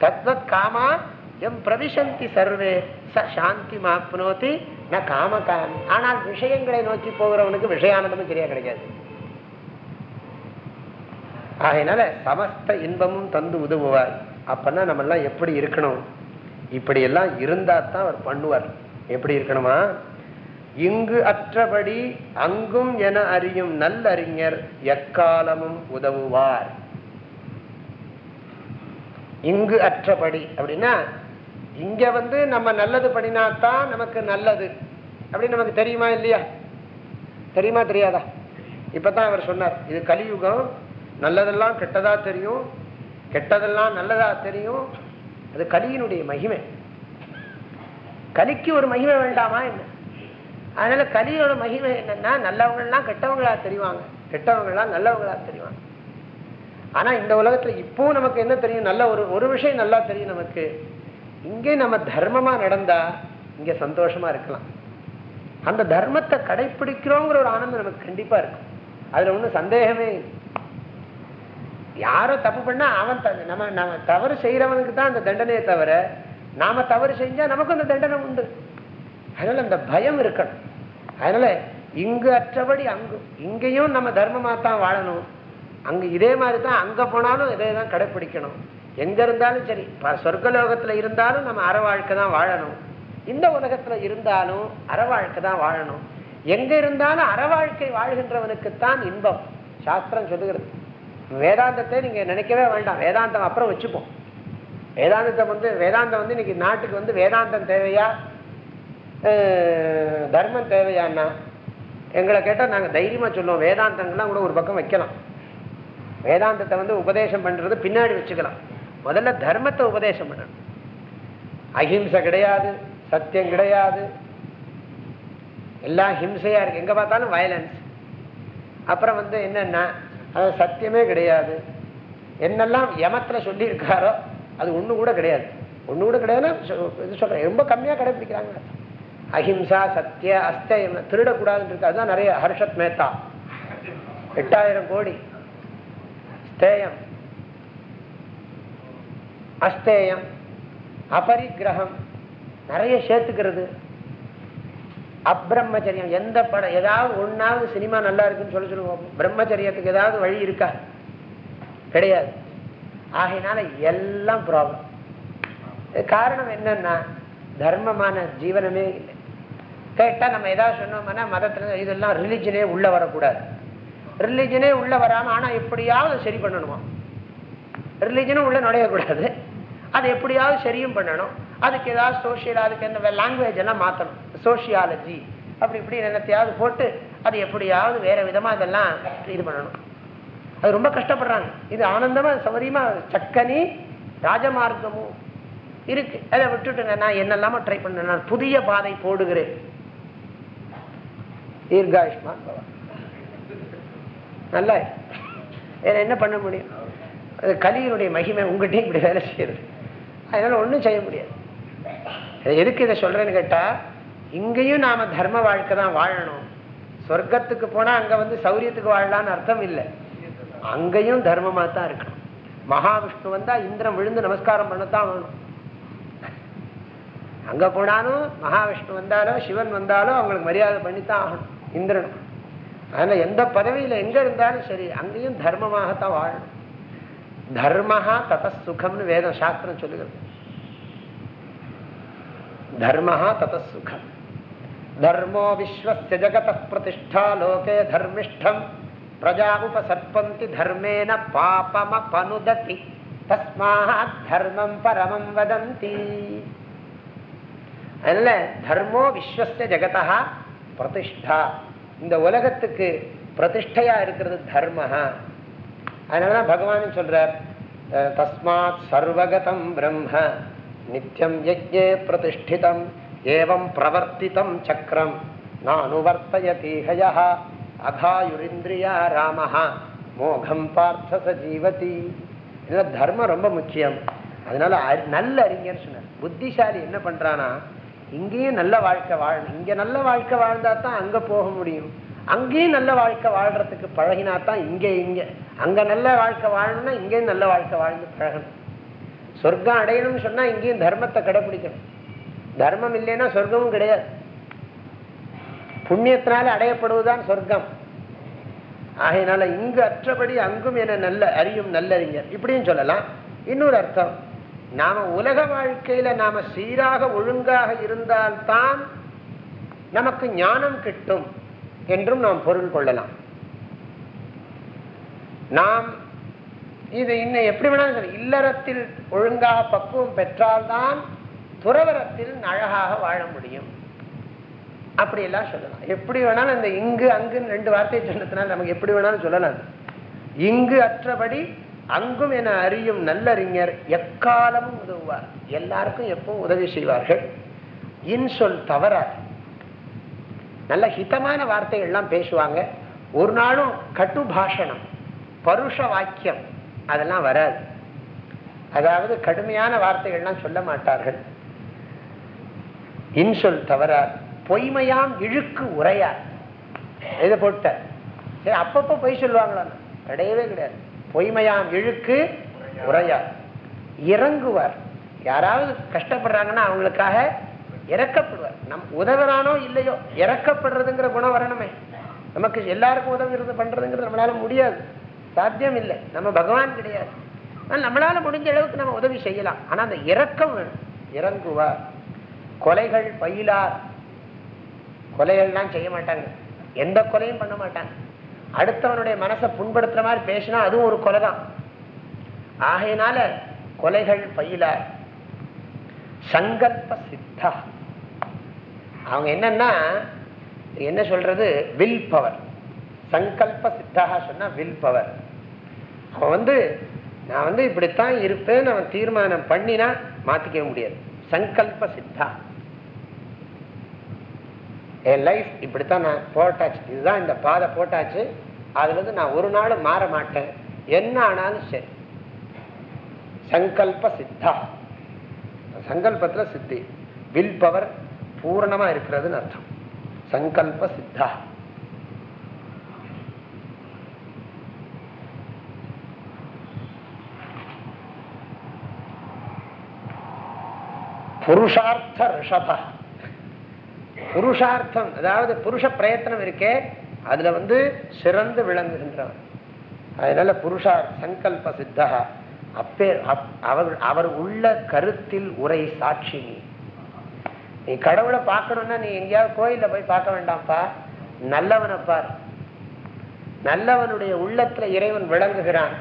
தத்வத் காமா எம் பிரவிசந்தி சர்வே ச சாந்தி மாப்னோத்தி ந காமகாமி. ஆனால் விஷயங்களை நோக்கி போகிறவனுக்கு விஷயானந்தமும் சரியா கிடைக்காது. ஆகையினால சமஸ்த இன்பமும் தந்து உதவுவார். அப்பன்னா நம்ம எல்லாம் எப்படி இருக்கணும்? இப்படி எல்லாம் இருந்தா தான் அவர் பண்ணுவார். எப்படி இருக்கணுமா? இங்கு அற்றபடி அங்கும் என அறியும் நல்லறிஞர் எக்காலமும் உதவுவார். இங்கு அற்றபடி அப்படின்னா இங்க வந்து நம்ம நல்லது பண்ணினாத்தான் நமக்கு நல்லது. அப்படின்னு நமக்கு தெரியுமா இல்லையா? தெரியுமா தெரியாதா? இப்பதான் அவர் சொன்னார் இது கலியுகம் நல்லதெல்லாம் கெட்டதா தெரியும் கெட்டதெல்லாம் நல்லதா தெரியும் அது கலியினுடைய மகிமை. கலிக்கு ஒரு மகிமை வேண்டாமா என்ன? அதனால கலியோட மகிமை என்னன்னா நல்லவங்கள்லாம் கெட்டவங்களா தெரிவாங்க. கெட்டவங்கள்லாம் நல்லவங்களா தெரிவாங்க. ஆனா இந்த உலகத்துல இப்பவும் நமக்கு என்ன தெரியும்? நல்ல ஒரு ஒரு விஷயம் நல்லா தெரியும் நமக்கு. இங்கே நம்ம தர்மமா நடந்தா இங்க சந்தோஷமா இருக்கலாம். அந்த தர்மத்தை கடைபிடிக்கிறோங்கிற ஒரு ஆனந்தம் நமக்கு கண்டிப்பா இருக்கும். அதுல ஒண்ணும் சந்தேகமே இல்லை. யாரோ தப்பு பண்ணா அவன் நம்ம நம்ம தவறு செய்யறவனுக்கு தான் அந்த தண்டனையை தவிர நாம தவறு செஞ்சா நமக்கும் அந்த தண்டனை உண்டு. அதனால அந்த பயம் இருக்கணும். அதனால இங்கு அற்றபடி அங்கு இங்கேயும் நம்ம தர்மமா தான் வாழணும். அங்க இதே மாதிரி தான் அங்க போனாலும் இதே தான் கடைப்பிடிக்கணும். எங்க இருந்தாலும் சரி ப- சொர்க்கலோகத்துல இருந்தாலும் நம்ம அற வாழ்க்கை தான் வாழணும். இந்த உலகத்துல இருந்தாலும் அற வாழ்க்கை தான் வாழணும். எங்க இருந்தாலும் அற வாழ்க்கை வாழ்கின்றவனுக்குத்தான் இன்பம். சாஸ்திரம் சொல்லுகிறது. வேதாந்தத்தை நீங்க நினைக்கவே வேண்டாம். வேதாந்தம் அப்புறம் வச்சுப்போம். வேதாந்தம் வந்து வேதாந்தம் வந்து இன்னைக்கு நாட்டுக்கு வந்து வேதாந்தம் தேவையா? தர்மம் தேவையான்னா எங்களை கேட்டால் நாங்கள் தைரியமாக சொல்லுவோம். வேதாந்தங்கள்லாம் கூட ஒரு பக்கம் வைக்கலாம். வேதாந்தத்தை வந்து உபதேசம் பண்ணுறது பின்னாடி வச்சுக்கலாம். முதல்ல தர்மத்தை உபதேசம் பண்ணணும். அஹிம்சை கிடையாது சத்தியம் கிடையாது. எல்லாம் ஹிம்சையாக இருக்குது எங்கே பார்த்தாலும் வயலன்ஸ் அப்புறம் வந்து என்னென்னா அது சத்தியமே கிடையாது. என்னெல்லாம் யமத்தில் சொல்லியிருக்காரோ அது ஒண்ணு கூட கிடையாது. ஒண்ணு கூட கிடையாதுன்னா இது சொல்றேன் ரொம்ப கம்மியா கடைப்பிடிக்கிறாங்க அஹிம்சா சத்திய அஸ்தயம் திருடக்கூடாதுன்னு இருக்கு அதுதான் நிறைய ஹர்ஷத் மேத்தா. எட்டாயிரம் கோடி. ஸ்தேயம். அஸ்தேயம். அபரிக்கிரகம். நிறைய சேர்த்துக்கிறது. அப்பிரம்மச்சரியம் எந்த படம் ஏதாவது ஒண்ணாவது சினிமா நல்லா இருக்குன்னு சொல்லி சொல்லுவோம் பிரம்மச்சரியத்துக்கு ஏதாவது வழி இருக்கா? கிடையாது. ஆகையினால எல்லாம் ப்ராப்ளம் காரணம் என்னன்னா தர்மமான ஜீவனமே இல்லை. கேட்டா நம்ம ஏதாவது சொன்னோம்னா மதத்துல இதெல்லாம் ரிலிஜனே உள்ள வரக்கூடாது. ரிலிஜனே உள்ள வராம ஆனா எப்படியாவது சரி பண்ணணுமா? ரிலிஜனும் உள்ள நுழையக்கூடாது. அது எப்படியாவது சரியும் பண்ணணும். அதுக்கு ஏதாவது சோசியல் அதுக்கு என்ன லாங்குவேஜ் எல்லாம் மாற்றணும் சோசியாலஜி அப்படி இப்படி என்னத்தையாவது போட்டு அது எப்படியாவது வேற விதமா இதெல்லாம் இது பண்ணணும். அது ரொம்ப கஷ்டப்படுறாங்க. இது ஆனந்தமா சௌகரியமா சக்கனி ராஜமார்க்கமும் இருக்கு. அதை விட்டுட்டு நான் என்னெல்லாம ட்ரை பண்ண நான் புதிய பாதை போடுகிறேன். தீர்காயுஷ்மான் பவா நல்லா என்ன பண்ண முடியும்? அது கலியினுடைய மகிமை உங்ககிட்டயும் இப்படி வேலை செய்யறது அதனால ஒன்றும் செய்ய முடியாது. எதுக்கு இதை சொல்றேன்னு கேட்டா இங்கேயும் நாம தர்ம வாழ்க்கை தான் வாழணும். சொர்க்கத்துக்கு போனா அங்க வந்து சௌரியத்துக்கு வாழலாம்னு அர்த்தம் இல்லை. அங்கேயும் தர்மமா தான் இருக்கணும் மகாவிஷ்ணு வந்தா இந்திரன் விழுந்து நமஸ்காரம் பண்ணத்தான் வேணும் அங்க போனாலும் மகாவிஷ்ணு வந்தாலும் சிவன் வந்தாலும் அவங்களுக்கு மரியாதை பண்ணித்தான் ஆகணும் இந்திரனும் அதனால எந்த பதவியில எங்க இருந்தாலும் சரி அங்கேயும் தர்மமாகத்தான் வாழணும் தர்மஹா தத சுகம்னு வேதம் சாஸ்திரம் சொல்லுகிறது தர்மஹா தத சுகம் தர்மோ விஸ்வஸ்ய ஜகத பிரதிஷ்டா லோகே தர்மிஷ்டம் பிரஜா உபசர்பந்தி தர்மேன பாபம பனுததி தஸ்மாத் தர்மம் பரமம் வதந்தி அதனால தர்மோ விஸ்வஸ்ய ஜெகதா பிரதிஷ்டா இந்த உலகத்துக்கு பிரதிஷ்டையா இருக்கிறது தர்மஹா அதனாலதான் பகவான் சொல்றார்? அஹ், தஸ்மாத் சர்வகதம் பிரம்ம நித்தியம் யஜ்ஞே பிரதிஷ்டிதம் ஏவம் பிரவர்த்திதம் சக்கரம் நானுவர்த்தயதீஹய அகாயுரிந்திரியா ராமஹா. மோகம் பார்த்த சஜீவதி. இதெல்லாம் தர்மம் ரொம்ப முக்கியம். அதனால அறி- நல்ல அறிஞர் சொன்னார். புத்திசாலி என்ன பண்றானா இங்கேயும் நல்ல வாழ்க்கை வாழணும் இங்க நல்ல வாழ்க்கை வாழ்ந்தா தான் அங்க போக முடியும். அங்கேயும் நல்ல வாழ்க்கை வாழ்றதுக்கு பழகினா தான் இங்கே இங்கே. அங்க நல்ல வாழ்க்கை வாழணும்னா இங்கேயும் நல்ல வாழ்க்கை வாழ்ந்து பழகணும். சொர்க்கம் அடையணும்னு சொன்னா இங்கேயும் தர்மத்தை கடைபிடிக்கணும். தர்மம் இல்லைன்னா சொர்க்கமும் கிடையாது. புண்ணியத்தினால அடையப்படுவதுதான் சொர்க்கம். ஆகையினால இங்கு அற்றபடி அங்கும் என நல்ல அறியும் நல்லறிஞர். இப்படியும் சொல்லலாம். இன்னொரு அர்த்தம். நாம உலக வாழ்க்கையில நாம சீராக ஒழுங்காக இருந்தால்தான் நமக்கு ஞானம் கிட்டும் என்றும் நாம் பொருள் கொள்ளலாம். நாம் இது இன்னும் எப்படி வேணாலும் இல்லறத்தில் ஒழுங்காக பக்குவம் பெற்றால்தான் துறவரத்தில் அழகாக வாழ முடியும். அப்படி எல்லாம் சொல்லலாம். எப்படி வேணாலும் இந்த இங்கு அங்குன்னு ரெண்டு வார்த்தையை சொன்னதுனால நமக்கு எப்படி வேணாலும் சொல்லலாம். இங்கு அற்றபடி அங்கும் என அறியும் நல்லறிஞர் எக்காலமும் உதவுவார். எல்லாருக்கும் எப்பவும் உதவி செய்வார்கள். இன்சொல் தவறாது. நல்ல ஹிதமான வார்த்தைகள்லாம் பேசுவாங்க. ஒரு நாளும் கட்டு பாஷணம் பருஷ வாக்கியம் அதெல்லாம் வராது. அதாவது கடுமையான வார்த்தைகள்லாம் சொல்ல மாட்டார்கள். இன்சொல் தவறார் பொய்மையாம் இழுக்கு உரையார். இதை போட்ட. சரி அப்பப்போ பொய் சொல்லுவாங்களா? கிடையவே கிடையாது. பொய்மையாம் இழுக்கு உரையார். இறங்குவார். யாராவது கஷ்டப்படுறாங்கன்னா அவங்களுக்காக இறக்கப்படுவார். நம் உதவுறானோ இல்லையோ இறக்கப்படுறதுங்கிற குணம் வரணுமே. நமக்கு எல்லாருக்கும் உதவுறது பண்றதுங்கிறது நம்மளால முடியாது. சாத்தியம் இல்லை. நம்ம பகவான் கிடையாது. ஆனால் நம்மளால முடிஞ்ச அளவுக்கு நம்ம உதவி செய்யலாம். ஆனா அந்த இறக்கம் வேணும். இறங்குவார். கொலைகள் பயிலார் கொலைகள்லாம் செய்ய மாட்டாங்க. எந்த கொலையும் பண்ண மாட்டாங்க. அடுத்தவனுடைய மனசை புண்படுத்துற மாதிரி பேசினா அதுவும் ஒரு கொலை தான் ஆகையினால கொலைகள் பயிலார் சங்கல்ப சித்தா. அவங்க என்னன்னா என்ன சொல்றது? வில் பவர் சங்கல்ப சித்தாக சொன்னா வில் பவர் அவன் வந்து நான் வந்து இப்படித்தான் இருப்பேன் அவன் தீர்மானம் பண்ணினா மாத்திக்க முடியாது. சங்கல்ப சித்தா. என் லைஃப் இப்படித்தான் நான் போட்டாச்சு. இதுதான் இந்த பாதை போட்டாச்சு. அதுல இருந்து நான் ஒரு நாளும் மாற மாட்டேன். என்ன ஆனாலும் சரி. சங்கல்ப சித்தா. சங்கல்பத்துல சித்தி. வில் பவர் பூரணமா இருக்கிறதுன்னு அர்த்தம். சங்கல்ப சித்தா. புருஷார்த்த ரிஷபா. புருஷார்த்தம் அதாவது புருஷ பிரயத்தனம் இருக்கே அதுல வந்து சிறந்து விளங்குகின்றான். அதனால புருஷார் சங்கல்ப சித்தா அப்பே அப்- அவர் அவர் உள்ள கருத்தில் உரை சாட்சி நீ. கடவுளை பார்க்கணும்னா நீ எங்கேயாவது கோயில்ல போய் பார்க்க வேண்டாம்ப்பா. நல்லவனை பார். நல்லவனுடைய உள்ளத்துல இறைவன் விளங்குகிறான்.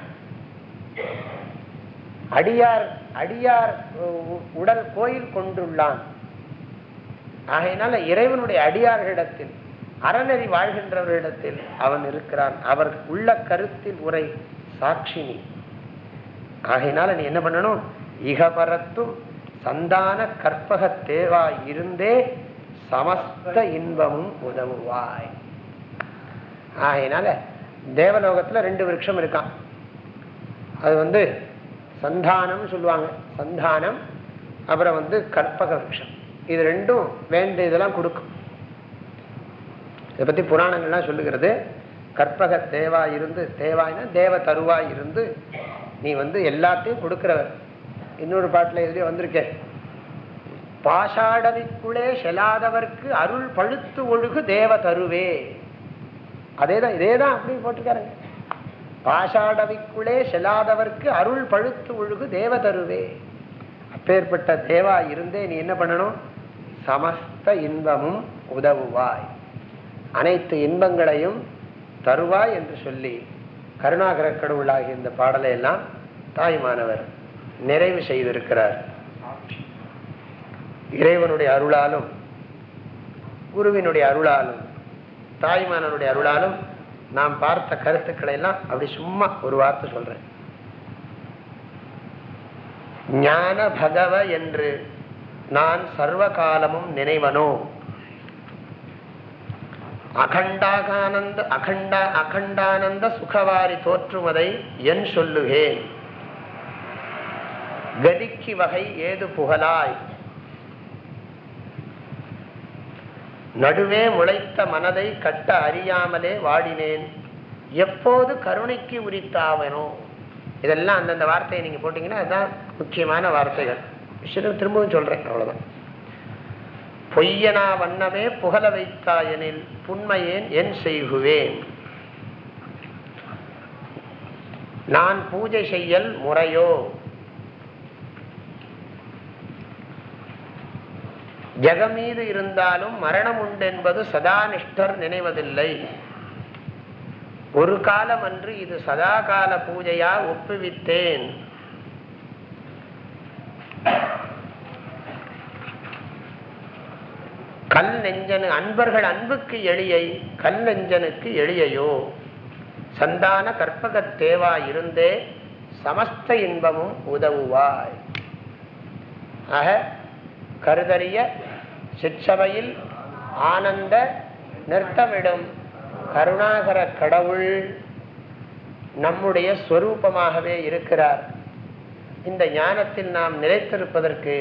அடியார் அடியார் உடல் கோயில் கொண்டுள்ளான். ஆகையினால இறைவனுடைய அடியார்களிடத்தில் அறநெறி வாழ்கின்றவர்களிடத்தில் அவன் இருக்கிறான். அவர் உள்ள கருத்தில் உரை சாட்சினி ஆகையினால நீ என்ன பண்ணணும்? இகபரத்தும் சந்தான கற்பக தேவா இருந்தே சமஸ்த இன்பமும் உதவுவாய். ஆகையினால தேவலோகத்துல ரெண்டு விரக்ஷம் இருக்கான். அது வந்து சந்தானம் சொல்லுவாங்க. சந்தானம் அப்புறம் வந்து கற்பக விரக்ஷம் இது ரெண்டும் வேண்ட இதெல்லாம் கொடுக்கும். இதை பத்தி புராணங்கள்லாம் சொல்லுகிறது கற்பக தேவா இருந்து தேவாய்னா தேவ தருவாய் இருந்து நீ வந்து எல்லாத்தையும் கொடுக்குறவர். இன்னொரு பாட்டுல எதுலயோ வந்திருக்கேன் பாஷாடவிக்குள்ளே செல்லாதவர்க்கு அருள் பழுத்து ஒழுகு தேவ தருவே. அதேதான் இதேதான் அப்படி போட்டிருக்காருங்க. பாஷாடவிக்குள்ளே செல்லாதவர்க்கு அருள் பழுத்து ஒழுகு தேவ தருவே. அப்பேற்பட்ட தேவா இருந்தே நீ என்ன பண்ணணும்? சமஸ்த இன்பமும் உதவுவாய். அனைத்து இன்பங்களையும் தருவாய் என்று சொல்லி கருணாகர கடவுளாகிய இந்த பாடலை எல்லாம் தாய்மானவர் நிறைவு செய்திருக்கிறார். இறைவனுடைய அருளாலும் குருவினுடைய அருளாலும் தாய்மானனுடைய அருளாலும் நாம் பார்த்த கருத்துக்களை எல்லாம் அப்படி சும்மா ஒரு வார்த்தை சொல்றேன். ஞான பகவ என்று நான் சர்வ காலமும் நினைவனோ? அகண்டாகானந்த அகண்ட அகண்டானந்த சுகவாரி தோற்றுவதை என் சொல்லுகேன். கதிக்கு வகை ஏது புகழாய்? நடுவே முளைத்த மனதை கட்ட அறியாமலே வாடினேன். எப்போது கருணைக்கு உரித்தாவனோ? இதெல்லாம் அந்தந்த வார்த்தையை நீங்க போட்டீங்கன்னா அதுதான் முக்கியமான வார்த்தைகள். விஷயத்தில் திரும்பவும் சொல்றேன் அவ்வளவுதான். பொய்யனா வண்ணமே புகழ வைத்தாயெனில் புண்மையேன் என் செய்குவேன். நான் பூஜை செய்யல் முறையோ? ஜெகமீது இருந்தாலும் மரணம் உண்டென்பது சதாநிஷ்டர் நினைவதில்லை. ஒரு காலம் அன்று இது சதா கால பூஜையா ஒப்புவித்தேன். கல் நெஞ்சனு அன்பர்கள் அன்புக்கு எளியை கல் நெஞ்சனுக்கு எளியையோ? சந்தான கற்பக தேவா இருந்தே சமஸ்த இன்பமும் உதவுவாய். ஆக கருதறிய சிற்சபையில் ஆனந்த நிறுத்தமிடும் கருணாகர கடவுள் நம்முடைய ஸ்வரூபமாகவே இருக்கிறார். இந்த ஞானத்தில் நாம் நிலைத்திருப்பதற்கு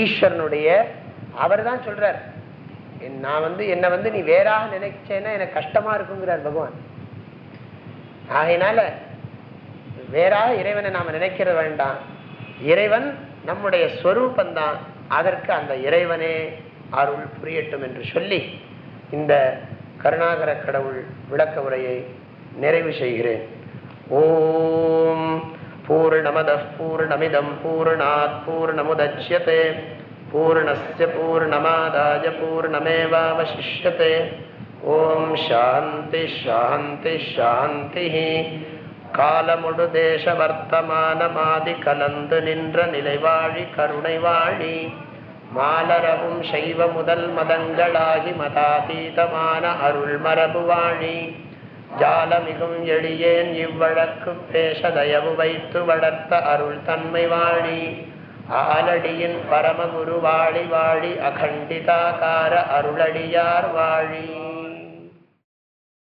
ஈஸ்வரனுடைய அவர் தான் சொல்றார் நான் வந்து என்னை வந்து நீ வேறாக நினைச்சேன்னா எனக்கு கஷ்டமா இருக்குங்கிறார் பகவான். ஆகையினால வேறாக இறைவனை நாம நினைக்கிற வேண்டாம். இறைவன் நம்முடைய ஸ்வரூபந்தான். அதற்கு அந்த இறைவனே அருள் புரியட்டும் என்று சொல்லி இந்த கருணாகர கடவுள் விளக்க உரையை நிறைவு செய்கிறேன். ஓம் பூர்ணமத பூர்ணமிதம் பூர்ணாத் பூர்ணமுதட்சியதே பூர்ணஸ்ய பூர்ணமாதாய பூர்ணமேவாவசிஷ்யதே ஓம் சாந்தி ஷாந்தி காலமுடு தேச வர்த்தமானமாதி கலந்து நின்ற நிலைவாழி கருணை வாழி மாலரவும் சைவ முதல் மதங்களாகி மதாதீதமான அருள் மரபு வாழி ஜாலமிகும் எளியேன் இவ்வழக்கு பேச தயவு வைத்து வளர்த்த அருள் தன்மை வாழி. ஆலடியின் பரமகுரு வாழி வாழி அகண்டிதாகார அருளடியார் வாழி.